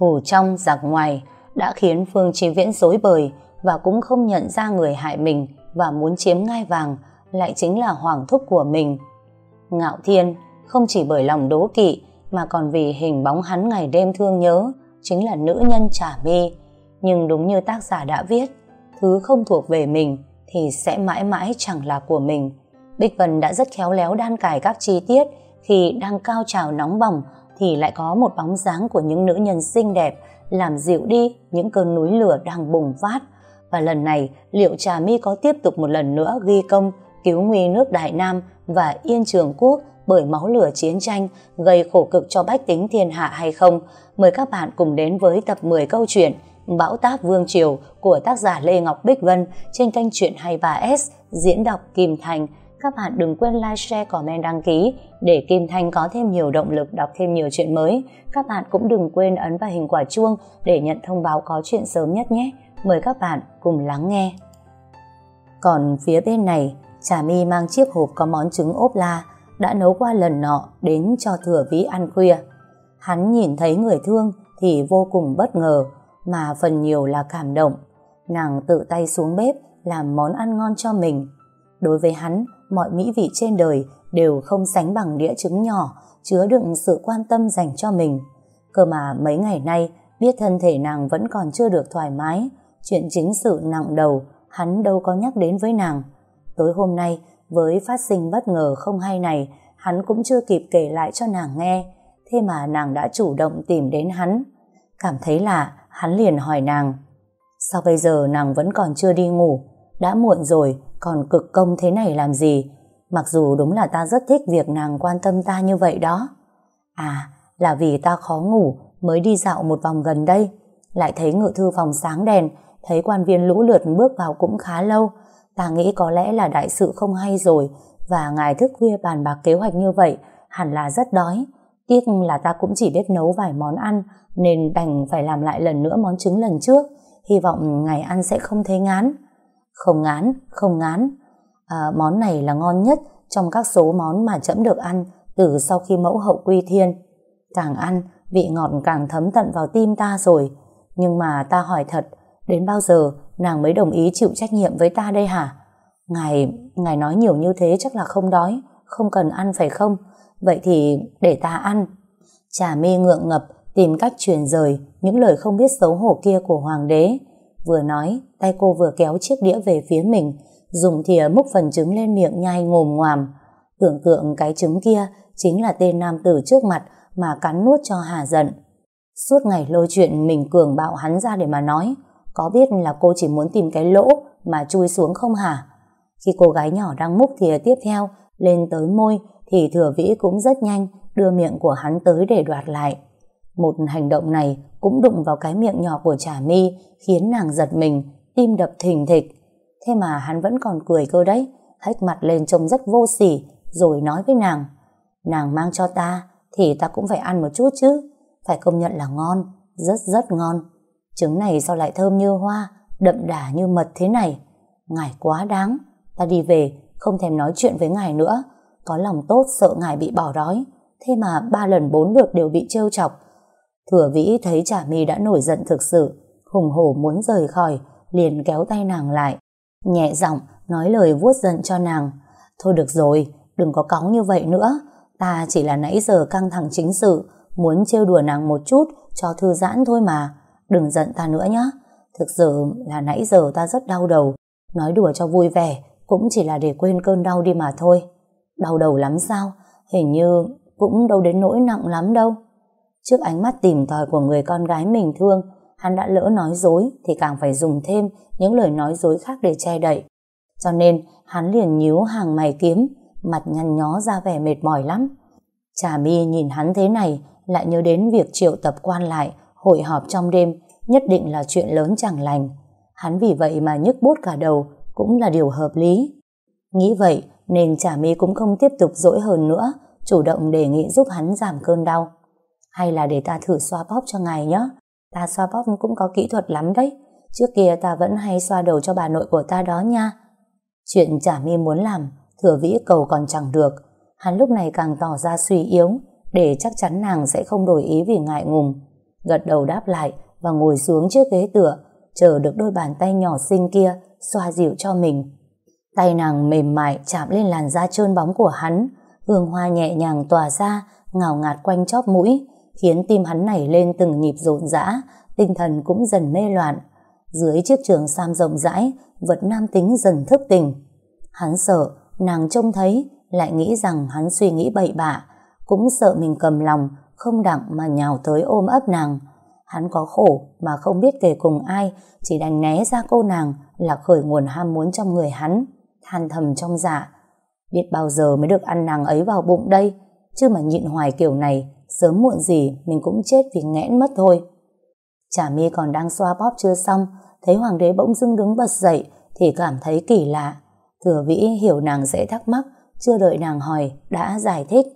Thủ trong giặc ngoài đã khiến Phương Chí Viễn dối bời và cũng không nhận ra người hại mình và muốn chiếm ngai vàng lại chính là hoàng thúc của mình. Ngạo Thiên không chỉ bởi lòng đố kỵ mà còn vì hình bóng hắn ngày đêm thương nhớ chính là nữ nhân trả mi. Nhưng đúng như tác giả đã viết, thứ không thuộc về mình thì sẽ mãi mãi chẳng là của mình. Bích Vân đã rất khéo léo đan cài các chi tiết khi đang cao trào nóng bỏng thì lại có một bóng dáng của những nữ nhân xinh đẹp làm dịu đi những cơn núi lửa đang bùng phát. Và lần này, liệu Trà My có tiếp tục một lần nữa ghi công cứu nguy nước Đại Nam và Yên Trường Quốc bởi máu lửa chiến tranh gây khổ cực cho bách tính thiên hạ hay không? Mời các bạn cùng đến với tập 10 câu chuyện Bão táp Vương Triều của tác giả Lê Ngọc Bích Vân trên kênh Chuyện 23S diễn đọc Kim Thành. Các bạn đừng quên like, share, comment, đăng ký để Kim Thanh có thêm nhiều động lực đọc thêm nhiều chuyện mới. Các bạn cũng đừng quên ấn vào hình quả chuông để nhận thông báo có chuyện sớm nhất nhé. Mời các bạn cùng lắng nghe. Còn phía bên này, Trà My mang chiếc hộp có món trứng ốp la đã nấu qua lần nọ đến cho thừa Vĩ ăn khuya. Hắn nhìn thấy người thương thì vô cùng bất ngờ mà phần nhiều là cảm động. Nàng tự tay xuống bếp làm món ăn ngon cho mình. Đối với hắn, mọi mỹ vị trên đời đều không sánh bằng đĩa trứng nhỏ chứa đựng sự quan tâm dành cho mình. Cơ mà mấy ngày nay biết thân thể nàng vẫn còn chưa được thoải mái, chuyện chính sự nặng đầu hắn đâu có nhắc đến với nàng. Tối hôm nay, với phát sinh bất ngờ không hay này, hắn cũng chưa kịp kể lại cho nàng nghe, thế mà nàng đã chủ động tìm đến hắn. Cảm thấy lạ, hắn liền hỏi nàng, sao bây giờ nàng vẫn còn chưa đi ngủ, đã muộn rồi, còn cực công thế này làm gì? Mặc dù đúng là ta rất thích việc nàng quan tâm ta như vậy đó. À, là vì ta khó ngủ mới đi dạo một vòng gần đây, lại thấy ngự thư phòng sáng đèn, thấy quan viên lũ lượt bước vào cũng khá lâu, Ta nghĩ có lẽ là đại sự không hay rồi và ngài thức khuya bàn bạc kế hoạch như vậy hẳn là rất đói. Tiếc là ta cũng chỉ biết nấu vài món ăn nên đành phải làm lại lần nữa món trứng lần trước. Hy vọng ngài ăn sẽ không thấy ngán. Không ngán, không ngán. À, món này là ngon nhất trong các số món mà trẫm được ăn từ sau khi mẫu hậu quy thiên. Càng ăn, vị ngọt càng thấm tận vào tim ta rồi. Nhưng mà ta hỏi thật, đến bao giờ nàng mới đồng ý chịu trách nhiệm với ta đây hả? Ngài, ngài nói nhiều như thế chắc là không đói, không cần ăn phải không? Vậy thì để ta ăn. Trà mi ngượng ngập, tìm cách truyền rời những lời không biết xấu hổ kia của hoàng đế. Vừa nói, tay cô vừa kéo chiếc đĩa về phía mình, dùng thìa múc phần trứng lên miệng nhai ngồm ngoàm. Tưởng tượng cái trứng kia chính là tên nam tử trước mặt mà cắn nuốt cho hà giận. Suốt ngày lôi chuyện mình cường bạo hắn ra để mà nói, có biết là cô chỉ muốn tìm cái lỗ mà chui xuống không hả? Khi cô gái nhỏ đang múc thìa tiếp theo lên tới môi thì thừa vĩ cũng rất nhanh đưa miệng của hắn tới để đoạt lại. Một hành động này cũng đụng vào cái miệng nhỏ của Trà My khiến nàng giật mình, tim đập thình thịch. Thế mà hắn vẫn còn cười cơ đấy, hách mặt lên trông rất vô sỉ rồi nói với nàng nàng mang cho ta thì ta cũng phải ăn một chút chứ phải công nhận là ngon, rất rất ngon. Trứng này sao lại thơm như hoa, đậm đà như mật thế này? Ngài quá đáng. Ta đi về, không thèm nói chuyện với ngài nữa. Có lòng tốt sợ ngài bị bỏ đói. Thế mà ba lần bốn lượt đều bị trêu chọc. Thừa vĩ thấy trả mi đã nổi giận thực sự. Hùng hổ muốn rời khỏi, liền kéo tay nàng lại. Nhẹ giọng nói lời vuốt giận cho nàng. Thôi được rồi, đừng có cóng như vậy nữa. Ta chỉ là nãy giờ căng thẳng chính sự, muốn trêu đùa nàng một chút cho thư giãn thôi mà. Đừng giận ta nữa nhé. Thực sự là nãy giờ ta rất đau đầu. Nói đùa cho vui vẻ cũng chỉ là để quên cơn đau đi mà thôi. Đau đầu lắm sao? Hình như cũng đâu đến nỗi nặng lắm đâu. Trước ánh mắt tìm tòi của người con gái mình thương, hắn đã lỡ nói dối thì càng phải dùng thêm những lời nói dối khác để che đậy. Cho nên hắn liền nhíu hàng mày kiếm, mặt nhăn nhó ra vẻ mệt mỏi lắm. Trà mi nhìn hắn thế này lại nhớ đến việc triệu tập quan lại hội họp trong đêm nhất định là chuyện lớn chẳng lành. Hắn vì vậy mà nhức bút cả đầu cũng là điều hợp lý. Nghĩ vậy nên Trà My cũng không tiếp tục dỗi hơn nữa, chủ động đề nghị giúp hắn giảm cơn đau. Hay là để ta thử xoa bóp cho ngài nhé. Ta xoa bóp cũng có kỹ thuật lắm đấy. Trước kia ta vẫn hay xoa đầu cho bà nội của ta đó nha. Chuyện Trà mi muốn làm, thừa vĩ cầu còn chẳng được. Hắn lúc này càng tỏ ra suy yếu, để chắc chắn nàng sẽ không đổi ý vì ngại ngùng. gật đầu đáp lại và ngồi xuống chiếc ghế tựa, chờ được đôi bàn tay nhỏ xinh kia xoa dịu cho mình. Tay nàng mềm mại chạm lên làn da trơn bóng của hắn, hương hoa nhẹ nhàng tỏa ra, ngào ngạt quanh chóp mũi, khiến tim hắn nảy lên từng nhịp rộn rã, tinh thần cũng dần mê loạn. Dưới chiếc trường sam rộng rãi, vật nam tính dần thức tỉnh. Hắn sợ, nàng trông thấy, lại nghĩ rằng hắn suy nghĩ bậy bạ, cũng sợ mình cầm lòng, không đặng mà nhào tới ôm ấp nàng. Hắn có khổ mà không biết kể cùng ai, chỉ đành né ra cô nàng là khởi nguồn ham muốn trong người hắn, than thầm trong dạ. Biết bao giờ mới được ăn nàng ấy vào bụng đây, chứ mà nhịn hoài kiểu này, sớm muộn gì mình cũng chết vì nghẽn mất thôi. Chả mi còn đang xoa bóp chưa xong, thấy hoàng đế bỗng dưng đứng bật dậy thì cảm thấy kỳ lạ. Thừa vĩ hiểu nàng dễ thắc mắc, chưa đợi nàng hỏi, đã giải thích.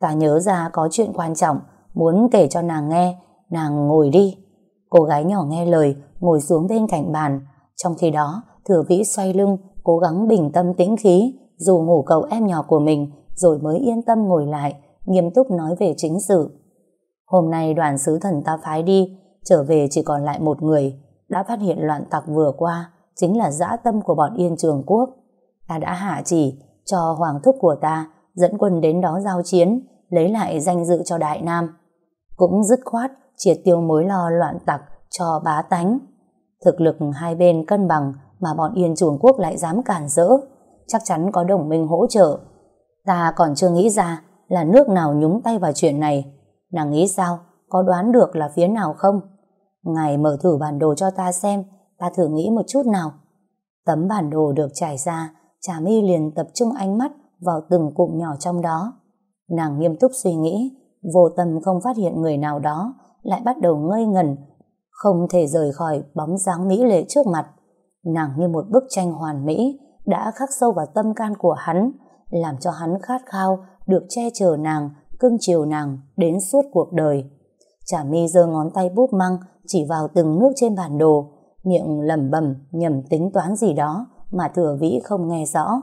Ta nhớ ra có chuyện quan trọng, muốn kể cho nàng nghe, nàng ngồi đi. Cô gái nhỏ nghe lời, ngồi xuống bên cạnh bàn. Trong khi đó, thừa vĩ xoay lưng, cố gắng bình tâm tĩnh khí, dù ngủ cậu em nhỏ của mình, rồi mới yên tâm ngồi lại, nghiêm túc nói về chính sự. Hôm nay đoàn sứ thần ta phái đi, trở về chỉ còn lại một người, đã phát hiện loạn tặc vừa qua, chính là dã tâm của bọn Yên Trường Quốc. Ta đã hạ chỉ cho hoàng thúc của ta dẫn quân đến đó giao chiến, lấy lại danh dự cho Đại Nam. Cũng dứt khoát triệt tiêu mối lo loạn tặc cho bá tánh. Thực lực hai bên cân bằng mà bọn Yên Trường Quốc lại dám cản rỡ, chắc chắn có đồng minh hỗ trợ. Ta còn chưa nghĩ ra là nước nào nhúng tay vào chuyện này. Nàng nghĩ sao? Có đoán được là phía nào không? Ngài mở thử bản đồ cho ta xem, ta thử nghĩ một chút nào. Tấm bản đồ được trải ra, Trà My liền tập trung ánh mắt vào từng cụm nhỏ trong đó. Nàng nghiêm túc suy nghĩ, vô tâm không phát hiện người nào đó, lại bắt đầu ngây ngẩn, không thể rời khỏi bóng dáng mỹ lệ trước mặt. Nàng như một bức tranh hoàn mỹ, đã khắc sâu vào tâm can của hắn, làm cho hắn khát khao được che chở nàng, cưng chiều nàng đến suốt cuộc đời. Chả mi giơ ngón tay búp măng chỉ vào từng nước trên bản đồ, miệng lẩm bẩm nhầm tính toán gì đó mà thừa vĩ không nghe rõ.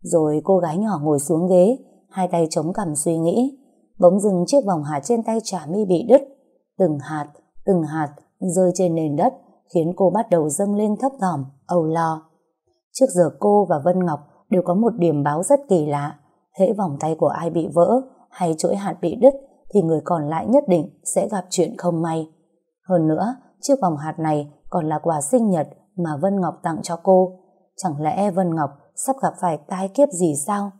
Rồi cô gái nhỏ ngồi xuống ghế, hai tay chống cằm suy nghĩ. Bỗng dưng chiếc vòng hạt trên tay chả mi bị đứt. Từng hạt, từng hạt rơi trên nền đất khiến cô bắt đầu dâng lên thấp thỏm, âu lo. Trước giờ cô và Vân Ngọc đều có một điểm báo rất kỳ lạ. Hễ vòng tay của ai bị vỡ hay chuỗi hạt bị đứt thì người còn lại nhất định sẽ gặp chuyện không may. Hơn nữa, chiếc vòng hạt này còn là quà sinh nhật mà Vân Ngọc tặng cho cô. Chẳng lẽ Vân Ngọc sắp gặp phải tai kiếp gì sao?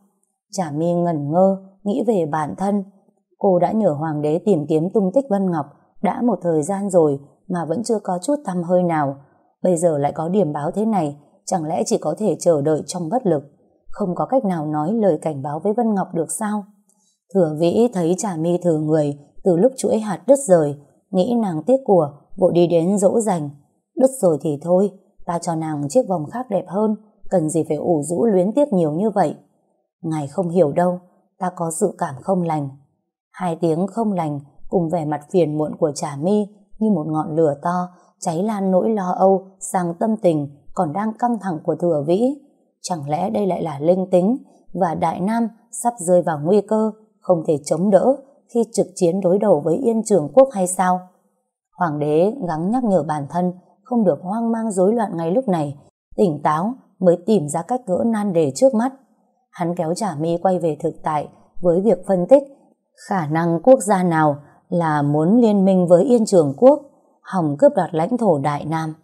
Chả mi ngẩn ngơ, nghĩ về bản thân. Cô đã nhờ Hoàng đế tìm kiếm tung tích Vân Ngọc đã một thời gian rồi mà vẫn chưa có chút tăm hơi nào. Bây giờ lại có điểm báo thế này, chẳng lẽ chỉ có thể chờ đợi trong bất lực. Không có cách nào nói lời cảnh báo với Vân Ngọc được sao? Thừa vĩ thấy trà mi thừa người từ lúc chuỗi hạt đứt rời, nghĩ nàng tiếc của, vội đi đến dỗ dành. Đứt rồi thì thôi, ta cho nàng chiếc vòng khác đẹp hơn, cần gì phải ủ rũ luyến tiếc nhiều như vậy. Ngài không hiểu đâu, ta có sự cảm không lành. Hai tiếng không lành cùng vẻ mặt phiền muộn của trà mi như một ngọn lửa to, cháy lan nỗi lo âu sang tâm tình còn đang căng thẳng của thừa vĩ. Chẳng lẽ đây lại là linh tính và Đại Nam sắp rơi vào nguy cơ không thể chống đỡ khi trực chiến đối đầu với Yên Trường Quốc hay sao? Hoàng đế gắng nhắc nhở bản thân không được hoang mang rối loạn ngay lúc này, tỉnh táo mới tìm ra cách gỡ nan đề trước mắt. Hắn kéo trả mi quay về thực tại với việc phân tích khả năng quốc gia nào là muốn liên minh với Yên Trường Quốc, hòng cướp đoạt lãnh thổ Đại Nam.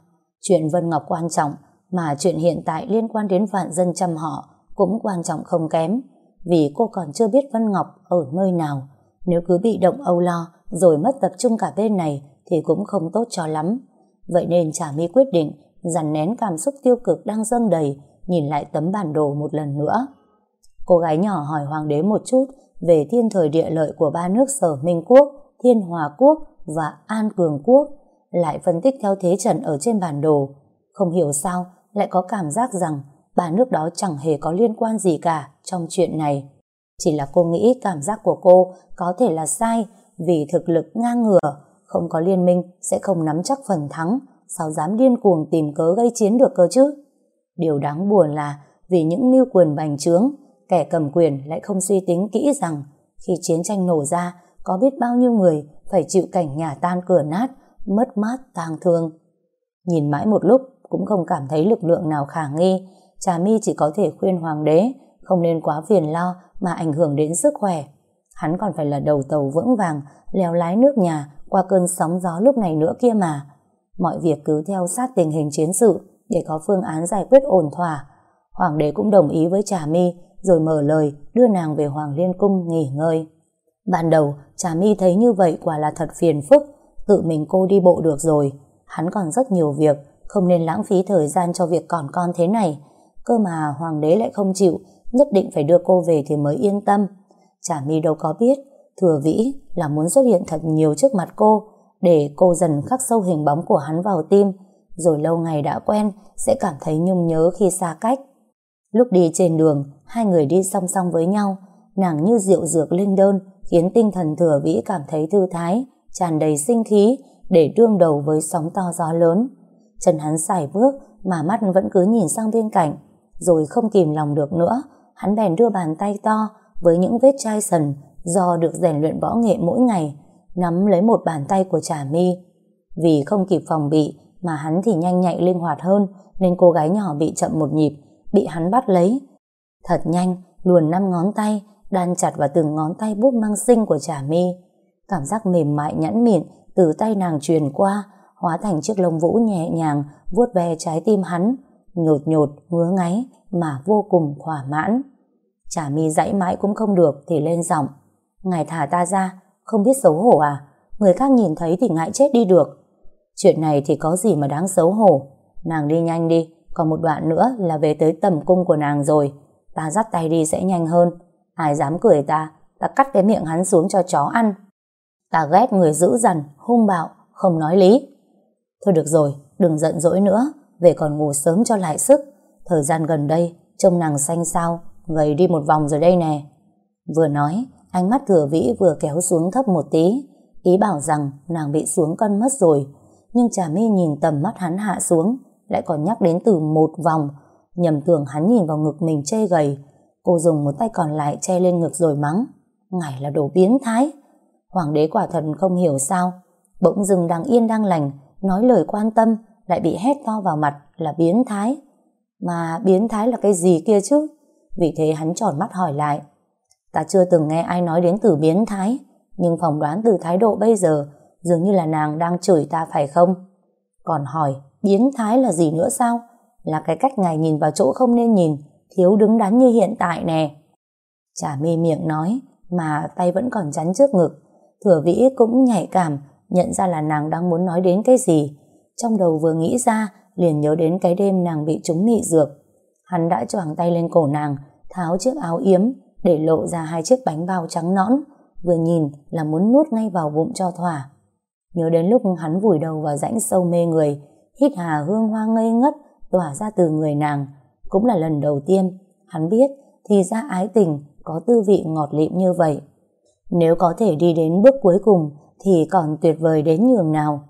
Chuyện Vân Ngọc quan trọng, mà chuyện hiện tại liên quan đến vạn dân chăm họ cũng quan trọng không kém vì cô còn chưa biết Vân Ngọc ở nơi nào. Nếu cứ bị động âu lo rồi mất tập trung cả bên này thì cũng không tốt cho lắm. Vậy nên Trà My quyết định dằn nén cảm xúc tiêu cực đang dâng đầy nhìn lại tấm bản đồ một lần nữa. Cô gái nhỏ hỏi hoàng đế một chút về thiên thời địa lợi của ba nước sở Minh Quốc, Thiên Hòa Quốc và An Cường Quốc lại phân tích theo thế trận ở trên bản đồ. Không hiểu sao lại có cảm giác rằng bà nước đó chẳng hề có liên quan gì cả trong chuyện này. Chỉ là cô nghĩ cảm giác của cô có thể là sai vì thực lực ngang ngửa, không có liên minh sẽ không nắm chắc phần thắng, sao dám điên cuồng tìm cớ gây chiến được cơ chứ? Điều đáng buồn là vì những mưu quyền bành trướng, kẻ cầm quyền lại không suy tính kỹ rằng khi chiến tranh nổ ra có biết bao nhiêu người phải chịu cảnh nhà tan cửa nát, mất mát, tang thương. Nhìn mãi một lúc cũng không cảm thấy lực lượng nào khả nghi, Trà My chỉ có thể khuyên hoàng đế không nên quá phiền lo mà ảnh hưởng đến sức khỏe. Hắn còn phải là đầu tàu vững vàng, leo lái nước nhà qua cơn sóng gió lúc này nữa kia mà. Mọi việc cứ theo sát tình hình chiến sự để có phương án giải quyết ổn thỏa. Hoàng đế cũng đồng ý với Trà My rồi mở lời đưa nàng về Hoàng Liên Cung nghỉ ngơi. Ban đầu, Trà My thấy như vậy quả là thật phiền phức, tự mình cô đi bộ được rồi. Hắn còn rất nhiều việc, không nên lãng phí thời gian cho việc còn con thế này. Cơ mà Hoàng đế lại không chịu, nhất định phải đưa cô về thì mới yên tâm. Trà My đâu có biết, thừa vĩ là muốn xuất hiện thật nhiều trước mặt cô, để cô dần khắc sâu hình bóng của hắn vào tim, rồi lâu ngày đã quen sẽ cảm thấy nhung nhớ khi xa cách. Lúc đi trên đường, hai người đi song song với nhau, nàng như rượu dược linh đơn, khiến tinh thần thừa vĩ cảm thấy thư thái, tràn đầy sinh khí để đương đầu với sóng to gió lớn. Chân hắn xài bước mà mắt vẫn cứ nhìn sang bên cạnh, rồi không kìm lòng được nữa, hắn bèn đưa bàn tay to với những vết chai sần do được rèn luyện võ nghệ mỗi ngày, nắm lấy một bàn tay của Trà Mi. Vì không kịp phòng bị mà hắn thì nhanh nhạy linh hoạt hơn nên cô gái nhỏ bị chậm một nhịp, bị hắn bắt lấy. Thật nhanh, luồn năm ngón tay đan chặt vào từng ngón tay búp mang xinh của Trà Mi. Cảm giác mềm mại nhẵn mịn từ tay nàng truyền qua, hóa thành chiếc lông vũ nhẹ nhàng vuốt ve trái tim hắn, nhột nhột, ngứa ngáy mà vô cùng thỏa mãn. Trà Mi dãy mãi cũng không được thì lên giọng. Ngài thả ta ra, không biết xấu hổ à? Người khác nhìn thấy thì ngại chết đi được. Chuyện này thì có gì mà đáng xấu hổ. Nàng đi nhanh đi, còn một đoạn nữa là về tới tầm cung của nàng rồi. Ta dắt tay đi sẽ nhanh hơn. Ai dám cười ta, ta cắt cái miệng hắn xuống cho chó ăn. Ta ghét người dữ dằn, hung bạo, không nói lý. Thôi được rồi, đừng giận dỗi nữa, về còn ngủ sớm cho lại sức. Thời gian gần đây, trông nàng xanh sao, gầy đi một vòng rồi đây nè. Vừa nói, ánh mắt thừa vĩ vừa kéo xuống thấp một tí, ý bảo rằng nàng bị xuống cân mất rồi. Nhưng Trà mi nhìn tầm mắt hắn hạ xuống, lại còn nhắc đến từ một vòng, nhầm tưởng hắn nhìn vào ngực mình chê gầy, Cô dùng một tay còn lại che lên ngực rồi mắng. Ngài là đồ biến thái. Hoàng đế quả thật không hiểu sao. Bỗng dừng đang yên đang lành, nói lời quan tâm, lại bị hét to vào mặt là biến thái. Mà biến thái là cái gì kia chứ? Vì thế hắn tròn mắt hỏi lại. Ta chưa từng nghe ai nói đến từ biến thái, nhưng phỏng đoán từ thái độ bây giờ dường như là nàng đang chửi ta phải không? Còn hỏi, biến thái là gì nữa sao? Là cái cách ngài nhìn vào chỗ không nên nhìn, thiếu đứng đắn như hiện tại nè. Chả mi miệng nói, mà tay vẫn còn chắn trước ngực. Thừa vĩ cũng nhạy cảm, nhận ra là nàng đang muốn nói đến cái gì. Trong đầu vừa nghĩ ra, liền nhớ đến cái đêm nàng bị trúng mị dược. Hắn đã choàng tay lên cổ nàng, tháo chiếc áo yếm, để lộ ra hai chiếc bánh bao trắng nõn, vừa nhìn là muốn nuốt ngay vào bụng cho thỏa. Nhớ đến lúc hắn vùi đầu vào rãnh sâu mê người, hít hà hương hoa ngây ngất tỏa ra từ người nàng, cũng là lần đầu tiên hắn biết thì ra ái tình có tư vị ngọt lịm như vậy. Nếu có thể đi đến bước cuối cùng thì còn tuyệt vời đến nhường nào.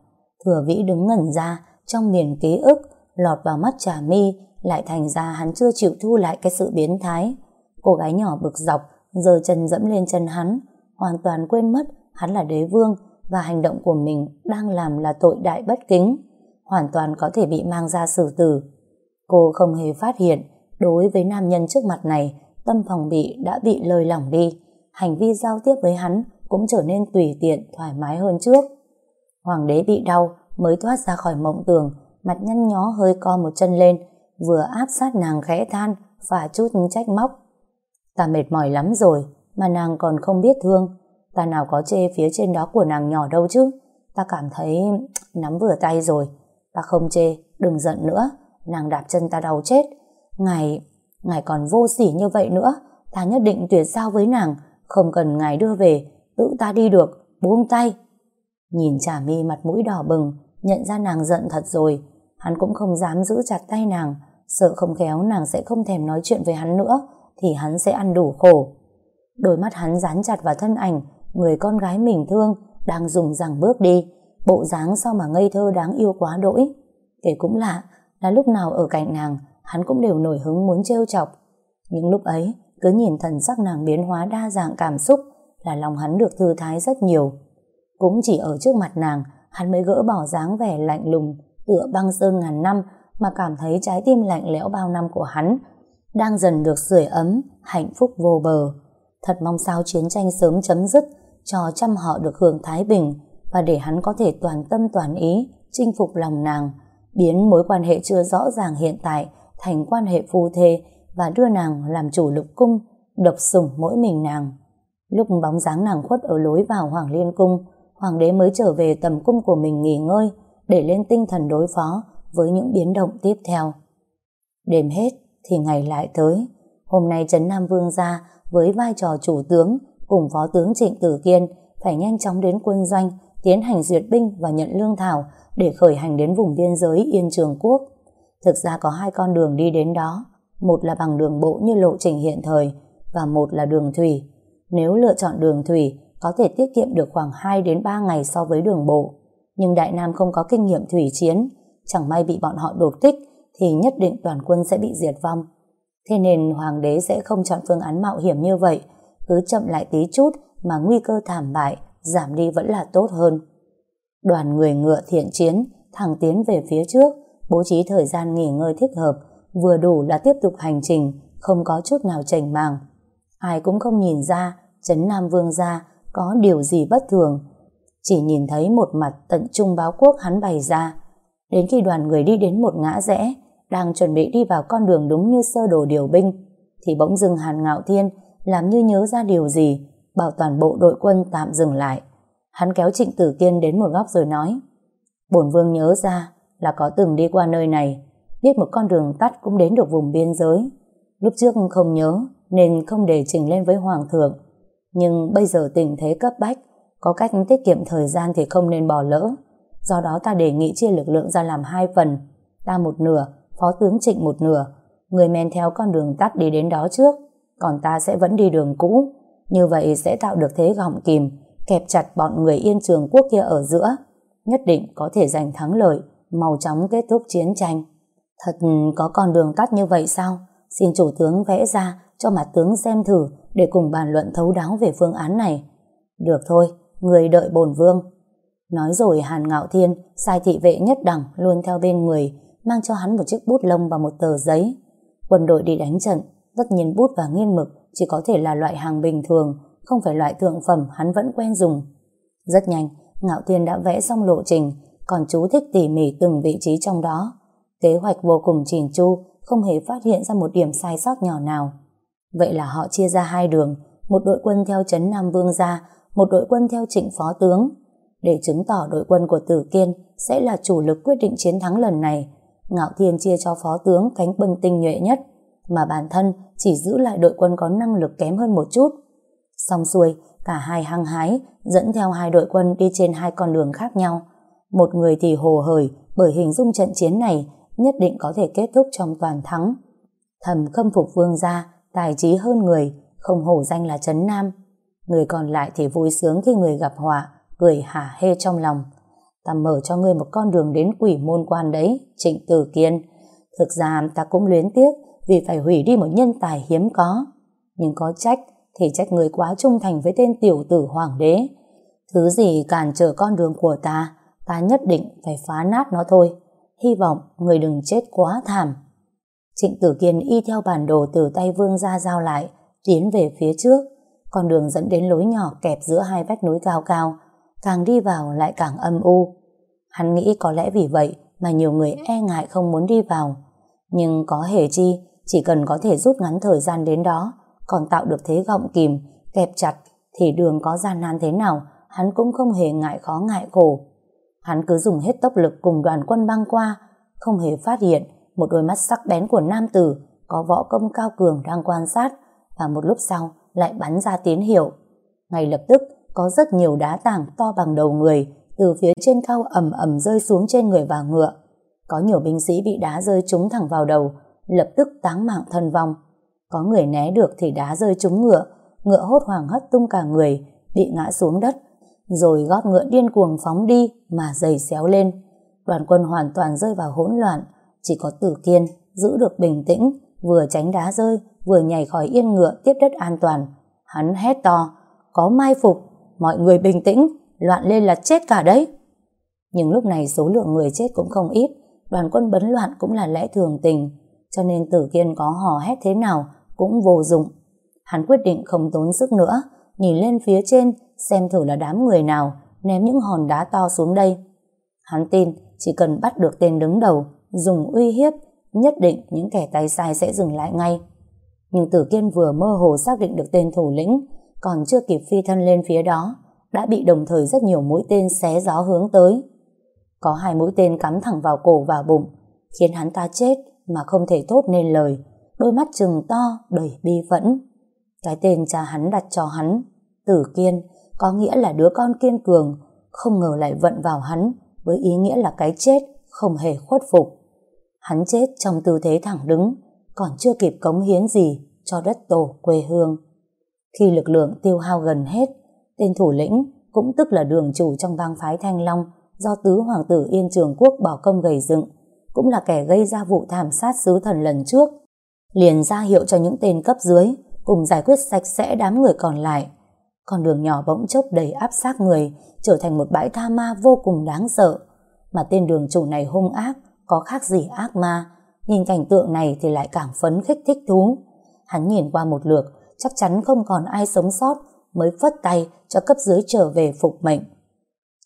Thừa vĩ đứng ngẩn ra, trong miền ký ức, lọt vào mắt trà mi lại thành ra hắn chưa chịu thu lại cái sự biến thái. Cô gái nhỏ bực dọc giờ chân dẫm lên chân hắn, hoàn toàn quên mất hắn là đế vương và hành động của mình đang làm là tội đại bất kính, hoàn toàn có thể bị mang ra xử tử Cô không hề phát hiện, đối với nam nhân trước mặt này, tâm phòng bị đã bị lời lỏng đi. Hành vi giao tiếp với hắn cũng trở nên tùy tiện, thoải mái hơn trước. Hoàng đế bị đau mới thoát ra khỏi mộng tường, mặt nhăn nhó hơi co một chân lên, vừa áp sát nàng khẽ than và chút trách móc. Ta mệt mỏi lắm rồi, mà nàng còn không biết thương. Ta nào có chê phía trên đó của nàng nhỏ đâu chứ. Ta cảm thấy nắm vừa tay rồi. Ta không chê, đừng giận nữa nàng đạp chân ta đau chết. Ngài, ngài còn vô sỉ như vậy nữa, ta nhất định tuyệt giao với nàng, không cần ngài đưa về, tự ta đi được, buông tay. Nhìn trà mi mặt mũi đỏ bừng, nhận ra nàng giận thật rồi, hắn cũng không dám giữ chặt tay nàng, sợ không khéo nàng sẽ không thèm nói chuyện với hắn nữa, thì hắn sẽ ăn đủ khổ. Đôi mắt hắn dán chặt vào thân ảnh, người con gái mình thương, đang dùng rằng bước đi, bộ dáng sao mà ngây thơ đáng yêu quá đỗi. Kể cũng lạ, là lúc nào ở cạnh nàng hắn cũng đều nổi hứng muốn trêu chọc những lúc ấy cứ nhìn thần sắc nàng biến hóa đa dạng cảm xúc là lòng hắn được thư thái rất nhiều Cũng chỉ ở trước mặt nàng, hắn mới gỡ bỏ dáng vẻ lạnh lùng, tựa băng sơn ngàn năm mà cảm thấy trái tim lạnh lẽo bao năm của hắn đang dần được sưởi ấm, hạnh phúc vô bờ. Thật mong sao chiến tranh sớm chấm dứt, cho trăm họ được hưởng thái bình và để hắn có thể toàn tâm toàn ý chinh phục lòng nàng, biến mối quan hệ chưa rõ ràng hiện tại thành quan hệ phu thê và đưa nàng làm chủ lục cung, độc sủng mỗi mình nàng. Lúc bóng dáng nàng khuất ở lối vào Hoàng Liên Cung, Hoàng đế mới trở về tầm cung của mình nghỉ ngơi để lên tinh thần đối phó với những biến động tiếp theo. Đêm hết thì ngày lại tới. Hôm nay Trấn Nam Vương ra với vai trò chủ tướng cùng phó tướng Trịnh Tử Kiên phải nhanh chóng đến quân doanh tiến hành duyệt binh và nhận lương thảo để khởi hành đến vùng biên giới Yên Trường Quốc. Thực ra có hai con đường đi đến đó, một là bằng đường bộ như lộ trình hiện thời và một là đường thủy. Nếu lựa chọn đường thủy, có thể tiết kiệm được khoảng 2 đến 3 ngày so với đường bộ. Nhưng Đại Nam không có kinh nghiệm thủy chiến, chẳng may bị bọn họ đột kích thì nhất định toàn quân sẽ bị diệt vong. Thế nên Hoàng đế sẽ không chọn phương án mạo hiểm như vậy, cứ chậm lại tí chút mà nguy cơ thảm bại giảm đi vẫn là tốt hơn. Đoàn người ngựa thiện chiến thẳng tiến về phía trước, bố trí thời gian nghỉ ngơi thích hợp, vừa đủ là tiếp tục hành trình, không có chút nào chảnh màng. Ai cũng không nhìn ra Trấn Nam Vương gia có điều gì bất thường, chỉ nhìn thấy một mặt tận trung báo quốc hắn bày ra. Đến khi đoàn người đi đến một ngã rẽ, đang chuẩn bị đi vào con đường đúng như sơ đồ điều binh, thì bỗng dừng Hàn Ngạo Thiên làm như nhớ ra điều gì, bảo toàn bộ đội quân tạm dừng lại. Hắn kéo Trịnh Tử Kiên đến một góc rồi nói, bổn vương nhớ ra là có từng đi qua nơi này, biết một con đường tắt cũng đến được vùng biên giới. Lúc trước không nhớ, nên không để trình lên với Hoàng thượng. Nhưng bây giờ tình thế cấp bách, có cách tiết kiệm thời gian thì không nên bỏ lỡ. Do đó ta đề nghị chia lực lượng ra làm hai phần, ta một nửa, phó tướng trịnh một nửa, người men theo con đường tắt đi đến đó trước, còn ta sẽ vẫn đi đường cũ. Như vậy sẽ tạo được thế gọng kìm, kẹp chặt bọn người yên trường quốc kia ở giữa, nhất định có thể giành thắng lợi, mau chóng kết thúc chiến tranh. Thật có con đường tắt như vậy sao? Xin chủ tướng vẽ ra cho mặt tướng xem thử để cùng bàn luận thấu đáo về phương án này. Được thôi, người đợi bổn vương. Nói rồi Hàn Ngạo Thiên sai thị vệ nhất đẳng luôn theo bên người, mang cho hắn một chiếc bút lông và một tờ giấy. Quân đội đi đánh trận, tất nhiên bút và nghiên mực chỉ có thể là loại hàng bình thường, không phải loại thượng phẩm hắn vẫn quen dùng. Rất nhanh, Ngạo Thiên đã vẽ xong lộ trình, còn chú thích tỉ mỉ từng vị trí trong đó. Kế hoạch vô cùng chỉn chu, không hề phát hiện ra một điểm sai sót nhỏ nào. Vậy là họ chia ra hai đường, một đội quân theo Trấn Nam Vương gia, một đội quân theo trịnh phó tướng. Để chứng tỏ đội quân của Tử Kiên sẽ là chủ lực quyết định chiến thắng lần này, Ngạo Thiên chia cho phó tướng cánh binh tinh nhuệ nhất, mà bản thân chỉ giữ lại đội quân có năng lực kém hơn một chút. Xong xuôi, cả hai hăng hái dẫn theo hai đội quân đi trên hai con đường khác nhau. Một người thì hồ hởi bởi hình dung trận chiến này nhất định có thể kết thúc trong toàn thắng. Thầm khâm phục vương gia, tài trí hơn người, không hổ danh là Trấn Nam. Người còn lại thì vui sướng khi người gặp họa, cười hả hê trong lòng. Ta mở cho ngươi một con đường đến quỷ môn quan đấy, trịnh tử kiên. Thực ra ta cũng luyến tiếc vì phải hủy đi một nhân tài hiếm có. Nhưng có trách thì trách người quá trung thành với tên tiểu tử hoàng đế. Thứ gì cản trở con đường của ta, ta nhất định phải phá nát nó thôi. Hy vọng người đừng chết quá thảm. Trịnh Tử Kiên y theo bản đồ từ tay vương ra giao lại, tiến về phía trước. Con đường dẫn đến lối nhỏ kẹp giữa hai vách núi cao cao, càng đi vào lại càng âm u. Hắn nghĩ có lẽ vì vậy mà nhiều người e ngại không muốn đi vào. Nhưng có hề chi, chỉ cần có thể rút ngắn thời gian đến đó, còn tạo được thế gọng kìm, kẹp chặt, thì đường có gian nan thế nào, hắn cũng không hề ngại khó ngại khổ. Hắn cứ dùng hết tốc lực cùng đoàn quân băng qua, không hề phát hiện một đôi mắt sắc bén của nam tử có võ công cao cường đang quan sát và một lúc sau lại bắn ra tín hiệu. Ngay lập tức có rất nhiều đá tảng to bằng đầu người từ phía trên cao ầm ầm rơi xuống trên người và ngựa. Có nhiều binh sĩ bị đá rơi trúng thẳng vào đầu, lập tức táng mạng thân vong. Có người né được thì đá rơi trúng ngựa, ngựa hốt hoảng hất tung cả người, bị ngã xuống đất, rồi gót ngựa điên cuồng phóng đi mà giày xéo lên. Đoàn quân hoàn toàn rơi vào hỗn loạn, chỉ có Tử Kiên giữ được bình tĩnh, vừa tránh đá rơi, vừa nhảy khỏi yên ngựa tiếp đất an toàn. Hắn hét to, có mai phục, mọi người bình tĩnh, loạn lên là chết cả đấy. Nhưng lúc này số lượng người chết cũng không ít, đoàn quân bấn loạn cũng là lẽ thường tình, cho nên Tử Kiên có hò hét thế nào cũng vô dụng. Hắn quyết định không tốn sức nữa, nhìn lên phía trên xem thử là đám người nào ném những hòn đá to xuống đây. Hắn tin chỉ cần bắt được tên đứng đầu, dùng uy hiếp, nhất định những kẻ tay sai sẽ dừng lại ngay. Nhưng Tử Kiên vừa mơ hồ xác định được tên thủ lĩnh, còn chưa kịp phi thân lên phía đó, đã bị đồng thời rất nhiều mũi tên xé gió hướng tới. Có hai mũi tên cắm thẳng vào cổ và bụng, khiến hắn ta chết mà không thể thốt nên lời, đôi mắt trừng to đầy bi phẫn. Cái tên cha hắn đặt cho hắn, Tử Kiên, có nghĩa là đứa con kiên cường, không ngờ lại vận vào hắn với ý nghĩa là cái chết không hề khuất phục. Hắn chết trong tư thế thẳng đứng, còn chưa kịp cống hiến gì cho đất tổ quê hương. Khi lực lượng tiêu hao gần hết, tên thủ lĩnh cũng tức là đường chủ trong bang phái Thanh Long do tứ hoàng tử Yên Trường Quốc bỏ công gầy dựng, cũng là kẻ gây ra vụ thảm sát sứ thần lần trước, liền ra hiệu cho những tên cấp dưới cùng giải quyết sạch sẽ đám người còn lại. Con đường nhỏ bỗng chốc đầy áp sát người, trở thành một bãi tha ma vô cùng đáng sợ. Mà tên đường chủ này hung ác, có khác gì ác ma. Nhìn cảnh tượng này thì lại càng phấn khích thích thú. Hắn nhìn qua một lượt, chắc chắn không còn ai sống sót, mới phất tay cho cấp dưới trở về phục mệnh.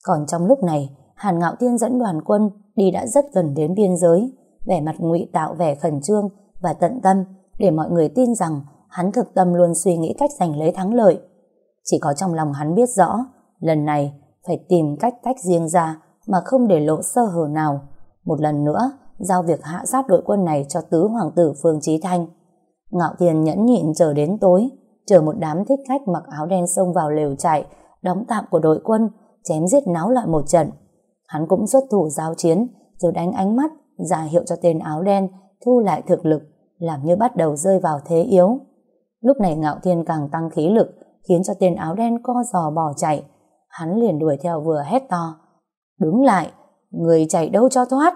Còn trong lúc này, Hàn Ngạo Thiên dẫn đoàn quân đi đã rất gần đến biên giới, vẻ mặt ngụy tạo vẻ khẩn trương và tận tâm để mọi người tin rằng hắn thực tâm luôn suy nghĩ cách giành lấy thắng lợi. Chỉ có trong lòng hắn biết rõ, lần này phải tìm cách tách riêng ra mà không để lộ sơ hở nào. Một lần nữa, giao việc hạ sát đội quân này cho tứ hoàng tử Phương Trí Thanh. Ngạo Thiên nhẫn nhịn chờ đến tối, chờ một đám thích khách mặc áo đen xông vào lều trại, đóng tạm của đội quân, chém giết náo lại một trận. Hắn cũng xuất thủ giao chiến, rồi đánh ánh mắt, ra hiệu cho tên áo đen thu lại thực lực, làm như bắt đầu rơi vào thế yếu. Lúc này Ngạo Thiên càng tăng khí lực, khiến cho tên áo đen co giò bỏ chạy. Hắn liền đuổi theo vừa hét to. Đứng lại, người chạy đâu cho thoát.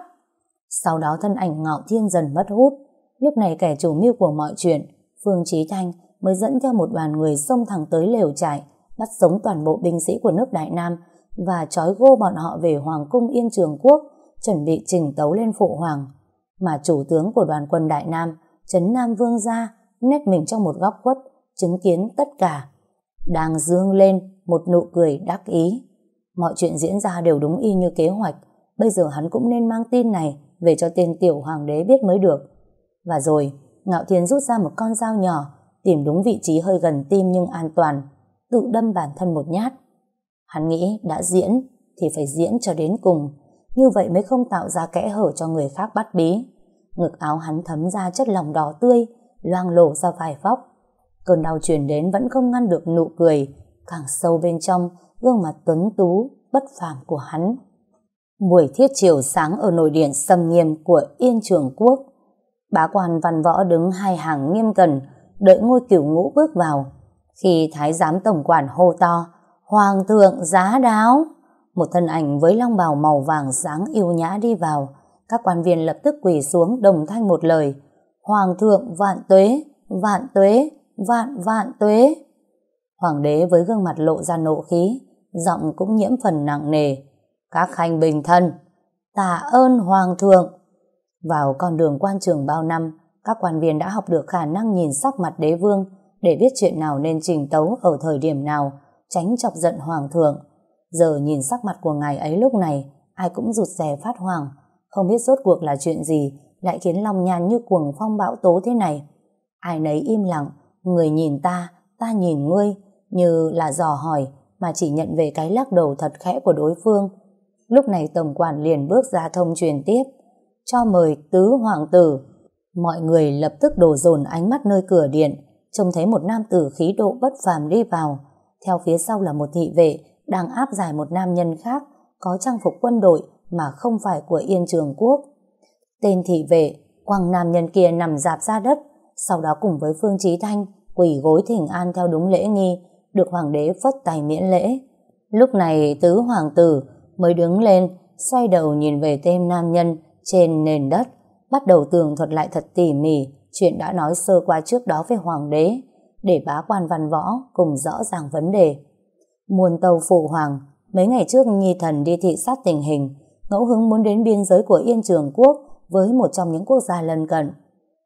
Sau đó thân ảnh Ngạo Thiên dần mất hút. Lúc này kẻ chủ mưu của mọi chuyện, Phương Trí Thanh mới dẫn theo một đoàn người xông thẳng tới lều trại, bắt sống toàn bộ binh sĩ của nước Đại Nam và trói gô bọn họ về Hoàng cung Yên Trường Quốc, chuẩn bị trình tấu lên phụ hoàng. Mà chủ tướng của đoàn quân Đại Nam, Trấn Nam Vương gia, nét mình trong một góc khuất, chứng kiến tất cả. Đang dương lên một nụ cười đắc ý. Mọi chuyện diễn ra đều đúng y như kế hoạch, bây giờ hắn cũng nên mang tin này về cho tên tiểu hoàng đế biết mới được. Và rồi, Ngạo Thiên rút ra một con dao nhỏ, tìm đúng vị trí hơi gần tim nhưng an toàn, tự đâm bản thân một nhát. Hắn nghĩ đã diễn thì phải diễn cho đến cùng, như vậy mới không tạo ra kẽ hở cho người khác bắt bí. Ngực áo hắn thấm ra chất lòng đỏ tươi, loang lổ ra vài vóc. Cơn đau truyền đến vẫn không ngăn được nụ cười, càng sâu bên trong gương mặt tuấn tú, bất phàm của hắn. Buổi thiết chiều sáng ở nội điện sầm nghiêm của Yên Trường Quốc, bá quan văn võ đứng hai hàng nghiêm cẩn, đợi ngôi cửu ngũ bước vào. Khi thái giám tổng quản hô to, Hoàng thượng giá đáo, một thân ảnh với long bào màu vàng sáng yêu nhã đi vào, các quan viên lập tức quỳ xuống đồng thanh một lời, Hoàng thượng vạn tuế, vạn tuế, vạn vạn tuế. Hoàng đế với gương mặt lộ ra nộ khí, giọng cũng nhiễm phần nặng nề. Các khanh bình thân, tạ ơn Hoàng thượng. Vào con đường quan trường bao năm, các quan viên đã học được khả năng nhìn sắc mặt đế vương để biết chuyện nào nên trình tấu ở thời điểm nào, tránh chọc giận Hoàng thượng. Giờ nhìn sắc mặt của ngài ấy lúc này, ai cũng rụt rè phát hoàng, không biết rốt cuộc là chuyện gì lại khiến lòng nhàn như cuồng phong bão tố thế này. Ai nấy im lặng, người nhìn ta, ta nhìn ngươi, như là dò hỏi mà chỉ nhận về cái lắc đầu thật khẽ của đối phương. Lúc này tổng quản liền bước ra thông truyền tiếp, cho mời tứ hoàng tử. Mọi người lập tức đổ dồn ánh mắt nơi cửa điện, trông thấy một nam tử khí độ bất phàm đi vào. Theo phía sau là một thị vệ đang áp giải một nam nhân khác có trang phục quân đội mà không phải của Yên Trường Quốc. Tên thị vệ, quăng nam nhân kia nằm dạp ra đất, sau đó cùng với Phương Trí Thanh quỳ gối thỉnh an theo đúng lễ nghi, được hoàng đế phất tay miễn lễ. Lúc này tứ hoàng tử mới đứng lên, xoay đầu nhìn về tên nam nhân trên nền đất, bắt đầu tường thuật lại thật tỉ mỉ chuyện đã nói sơ qua trước đó với hoàng đế, để bá quan văn võ cùng rõ ràng vấn đề. Muôn tàu phụ hoàng, mấy ngày trước Nhi Thần đi thị sát tình hình, ngẫu hứng muốn đến biên giới của Yên Trường Quốc với một trong những quốc gia lân cận.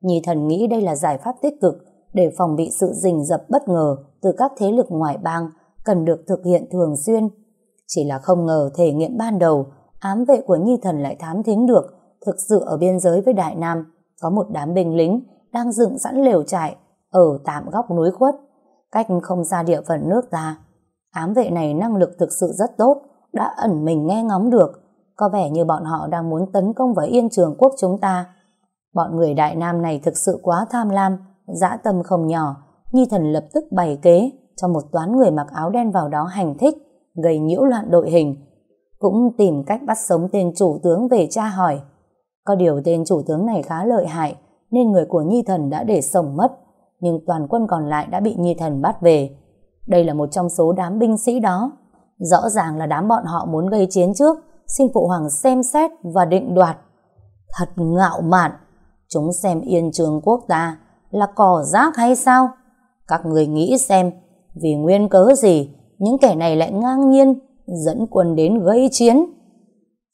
Nhi Thần nghĩ đây là giải pháp tích cực để phòng bị sự rình rập bất ngờ từ các thế lực ngoại bang cần được thực hiện thường xuyên. Chỉ là không ngờ thể nghiệm ban đầu, ám vệ của Nhi Thần lại thám thính được thực sự ở biên giới với Đại Nam, có một đám binh lính đang dựng sẵn lều trại ở tạm góc núi khuất cách không xa địa phận nước ta. Ám vệ này năng lực thực sự rất tốt, đã ẩn mình nghe ngóng được có vẻ như bọn họ đang muốn tấn công vào yên trường quốc chúng ta. Bọn người Đại Nam này thực sự quá tham lam, dã tâm không nhỏ Nhi Thần lập tức bày kế cho một toán người mặc áo đen vào đó hành thích gây nhiễu loạn đội hình, cũng tìm cách bắt sống tên chủ tướng về tra hỏi. Có điều tên chủ tướng này khá lợi hại, nên người của Nhi Thần đã để sống mất, nhưng toàn quân còn lại đã bị Nhi Thần bắt về. Đây là một trong số đám binh sĩ đó. Rõ ràng là đám bọn họ muốn gây chiến trước, xin Phụ Hoàng xem xét và định đoạt. Thật ngạo mạn, chúng xem yên trường quốc ta là cỏ rác hay sao? Các người nghĩ xem, vì nguyên cớ gì những kẻ này lại ngang nhiên dẫn quân đến gây chiến.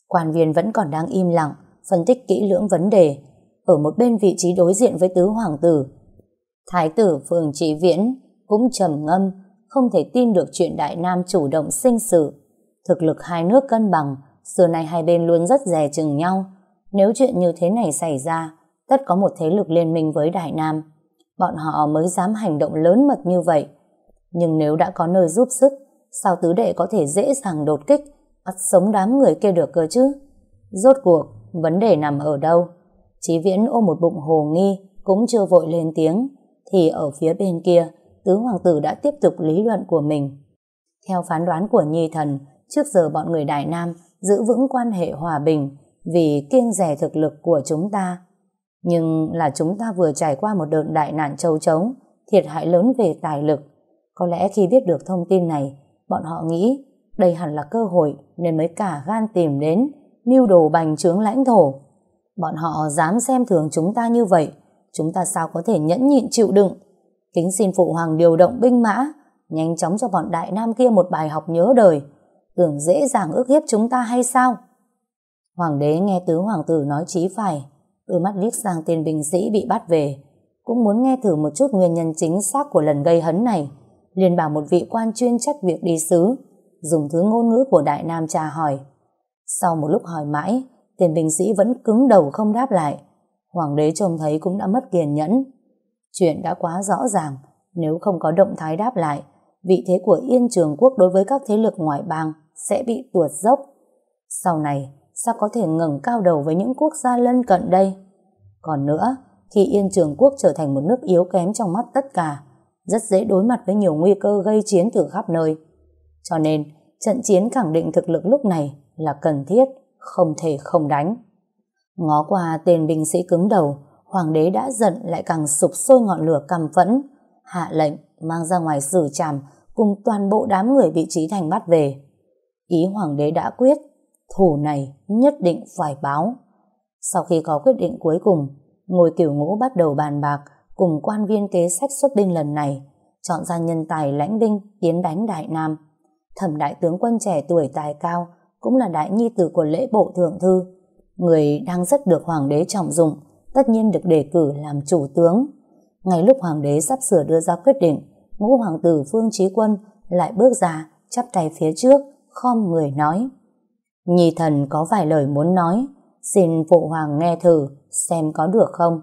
Quan viên vẫn còn đang im lặng, phân tích kỹ lưỡng vấn đề. Ở một bên vị trí đối diện với tứ hoàng tử, Thái tử Phường Trị Viễn cũng trầm ngâm, không thể tin được chuyện Đại Nam chủ động sinh sự. Thực lực hai nước cân bằng, xưa nay hai bên luôn rất dè chừng nhau. Nếu chuyện như thế này xảy ra, tất có một thế lực liên minh với Đại Nam. Bọn họ mới dám hành động lớn mật như vậy. Nhưng nếu đã có nơi giúp sức, sao tứ đệ có thể dễ dàng đột kích, bắt sống đám người kia được cơ chứ? Rốt cuộc, vấn đề nằm ở đâu? Chí Viễn ôm một bụng hồ nghi, cũng chưa vội lên tiếng, thì ở phía bên kia, tứ hoàng tử đã tiếp tục lý luận của mình. Theo phán đoán của Nhi Thần, trước giờ bọn người Đại Nam giữ vững quan hệ hòa bình vì kiêng rẻ thực lực của chúng ta. Nhưng là chúng ta vừa trải qua một đợt đại nạn châu chấu, thiệt hại lớn về tài lực. Có lẽ khi biết được thông tin này, bọn họ nghĩ đây hẳn là cơ hội nên mới cả gan tìm đến mưu đồ bành trướng lãnh thổ. Bọn họ dám xem thường chúng ta như vậy, chúng ta sao có thể nhẫn nhịn chịu đựng. Kính xin Phụ Hoàng điều động binh mã, nhanh chóng cho bọn Đại Nam kia một bài học nhớ đời, tưởng dễ dàng ước hiếp chúng ta hay sao? Hoàng đế nghe tứ hoàng tử nói chí phải, đôi mắt liếc sang tên binh sĩ bị bắt về, cũng muốn nghe thử một chút nguyên nhân chính xác của lần gây hấn này, liền bảo một vị quan chuyên trách việc đi sứ, dùng thứ ngôn ngữ của Đại Nam trà hỏi. Sau một lúc hỏi mãi, tiền binh sĩ vẫn cứng đầu không đáp lại. Hoàng đế trông thấy cũng đã mất kiên nhẫn. Chuyện đã quá rõ ràng, nếu không có động thái đáp lại, vị thế của Yên Trường Quốc đối với các thế lực ngoại bang sẽ bị tuột dốc. Sau này, sao có thể ngẩng cao đầu với những quốc gia lân cận đây? Còn nữa, khi Yên Trường Quốc trở thành một nước yếu kém trong mắt tất cả, rất dễ đối mặt với nhiều nguy cơ gây chiến từ khắp nơi. Cho nên, trận chiến khẳng định thực lực lúc này là cần thiết, không thể không đánh. Ngó qua tên binh sĩ cứng đầu, hoàng đế đã giận lại càng sụp sôi ngọn lửa căm phẫn, hạ lệnh mang ra ngoài xử trảm cùng toàn bộ đám người bị trí thành bắt về. Ý hoàng đế đã quyết, thủ này nhất định phải báo. Sau khi có quyết định cuối cùng, ngồi kiểu ngũ bắt đầu bàn bạc cùng quan viên kế sách xuất binh lần này, chọn ra nhân tài lãnh binh tiến đánh Đại Nam. Thẩm đại tướng quân trẻ tuổi tài cao, cũng là đại nhi tử của lễ bộ thượng thư, người đang rất được hoàng đế trọng dụng, tất nhiên được đề cử làm chủ tướng. Ngay lúc hoàng đế sắp sửa đưa ra quyết định, ngũ hoàng tử Phương Chí Quân lại bước ra, chắp tay phía trước, khom người nói. Nhi thần có vài lời muốn nói, xin phụ hoàng nghe thử, xem có được không?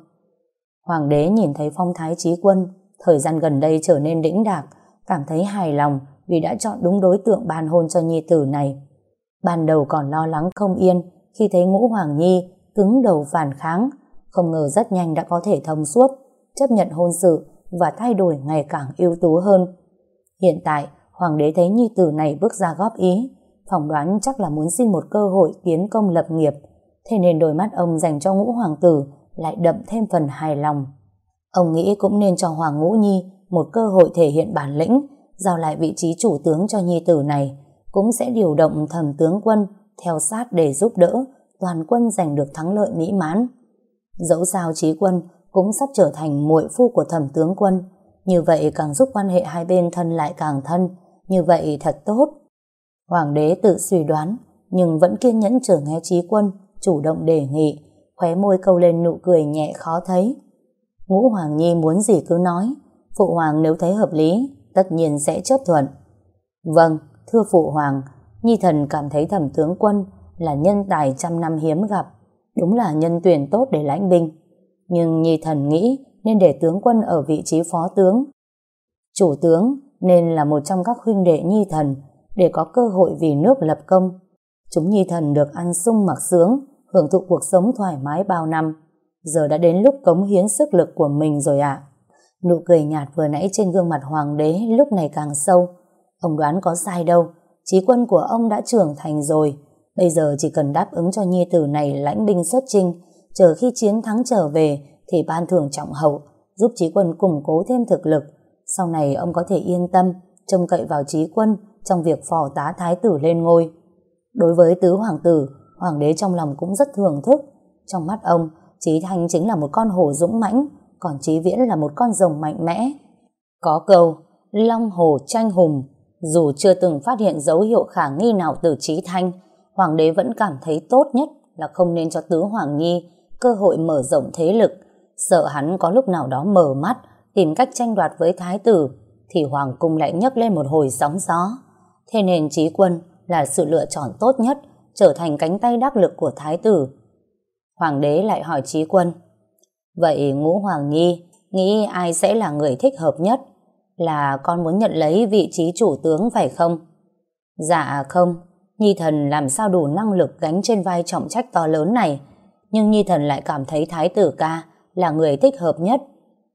Hoàng đế nhìn thấy phong thái trí quân, thời gian gần đây trở nên đĩnh đạc, cảm thấy hài lòng vì đã chọn đúng đối tượng ban hôn cho nhi tử này. Ban đầu còn lo lắng không yên khi thấy ngũ hoàng nhi cứng đầu phản kháng, không ngờ rất nhanh đã có thể thông suốt, chấp nhận hôn sự và thay đổi ngày càng ưu tú hơn. Hiện tại, hoàng đế thấy nhi tử này bước ra góp ý, phỏng đoán chắc là muốn xin một cơ hội tiến công lập nghiệp, thế nên đôi mắt ông dành cho ngũ hoàng tử lại đậm thêm phần hài lòng. Ông nghĩ cũng nên cho Hoàng Ngũ Nhi một cơ hội thể hiện bản lĩnh, giao lại vị trí chủ tướng cho nhi tử này, cũng sẽ điều động thẩm tướng quân theo sát để giúp đỡ toàn quân giành được thắng lợi mỹ mãn. Dẫu sao trí quân cũng sắp trở thành muội phu của thẩm tướng quân, như vậy càng giúp quan hệ hai bên thân lại càng thân, như vậy thật tốt. Hoàng đế tự suy đoán, nhưng vẫn kiên nhẫn chờ nghe trí quân, chủ động đề nghị, khóe môi câu lên nụ cười nhẹ khó thấy. Ngũ Hoàng Nhi muốn gì cứ nói, Phụ Hoàng nếu thấy hợp lý, tất nhiên sẽ chấp thuận. Vâng, thưa Phụ Hoàng, Nhi thần cảm thấy thẩm tướng quân là nhân tài trăm năm hiếm gặp, đúng là nhân tuyển tốt để lãnh binh. Nhưng Nhi thần nghĩ nên để tướng quân ở vị trí phó tướng. Chủ tướng nên là một trong các huynh đệ Nhi thần để có cơ hội vì nước lập công. Chúng Nhi thần được ăn sung mặc sướng, hưởng thụ cuộc sống thoải mái bao năm. Giờ đã đến lúc cống hiến sức lực của mình rồi ạ. Nụ cười nhạt vừa nãy trên gương mặt hoàng đế lúc này càng sâu. Ông đoán có sai đâu, trí quân của ông đã trưởng thành rồi. Bây giờ chỉ cần đáp ứng cho nhi tử này lãnh binh xuất chinh, chờ khi chiến thắng trở về thì ban thưởng trọng hậu, giúp trí quân củng cố thêm thực lực. Sau này ông có thể yên tâm, trông cậy vào trí quân trong việc phò tá thái tử lên ngôi. Đối với tứ hoàng tử, hoàng đế trong lòng cũng rất thưởng thức. Trong mắt ông, Trí Thanh chính là một con hổ dũng mãnh, còn Trí Viễn là một con rồng mạnh mẽ. Có câu, Long Hồ tranh hùng, dù chưa từng phát hiện dấu hiệu khả nghi nào từ Trí Thanh, Hoàng đế vẫn cảm thấy tốt nhất là không nên cho Tứ Hoàng Nhi cơ hội mở rộng thế lực, sợ hắn có lúc nào đó mở mắt, tìm cách tranh đoạt với Thái tử, thì Hoàng cung lại nhấc lên một hồi sóng gió. Thế nên Trí Quân là sự lựa chọn tốt nhất, trở thành cánh tay đắc lực của Thái tử. Hoàng đế lại hỏi Trí Quân, Vậy Ngũ Hoàng Nhi nghĩ ai sẽ là người thích hợp nhất? Là con muốn nhận lấy vị trí chủ tướng phải không? Dạ không, Nhi thần làm sao đủ năng lực gánh trên vai trọng trách to lớn này. Nhưng Nhi thần lại cảm thấy Thái tử ca là người thích hợp nhất.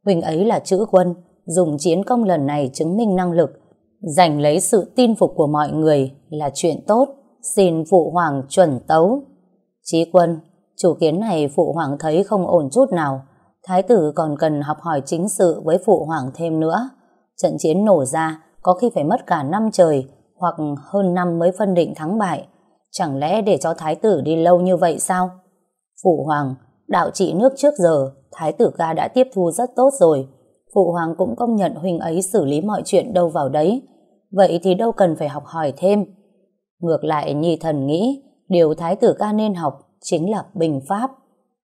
Huỳnh ấy là chữ quân, dùng chiến công lần này chứng minh năng lực, giành lấy sự tin phục của mọi người là chuyện tốt. Xin Phụ Hoàng chuẩn tấu. Chí quân, chủ kiến này Phụ Hoàng thấy không ổn chút nào. Thái tử còn cần học hỏi chính sự với Phụ Hoàng thêm nữa. Trận chiến nổ ra có khi phải mất cả năm trời hoặc hơn năm mới phân định thắng bại. Chẳng lẽ để cho Thái tử đi lâu như vậy sao? Phụ Hoàng, đạo trị nước trước giờ, Thái tử ca đã tiếp thu rất tốt rồi. Phụ Hoàng cũng công nhận huynh ấy xử lý mọi chuyện đâu vào đấy. Vậy thì đâu cần phải học hỏi thêm. Ngược lại Nhi Thần nghĩ, điều Thái tử ca nên học chính là bình pháp.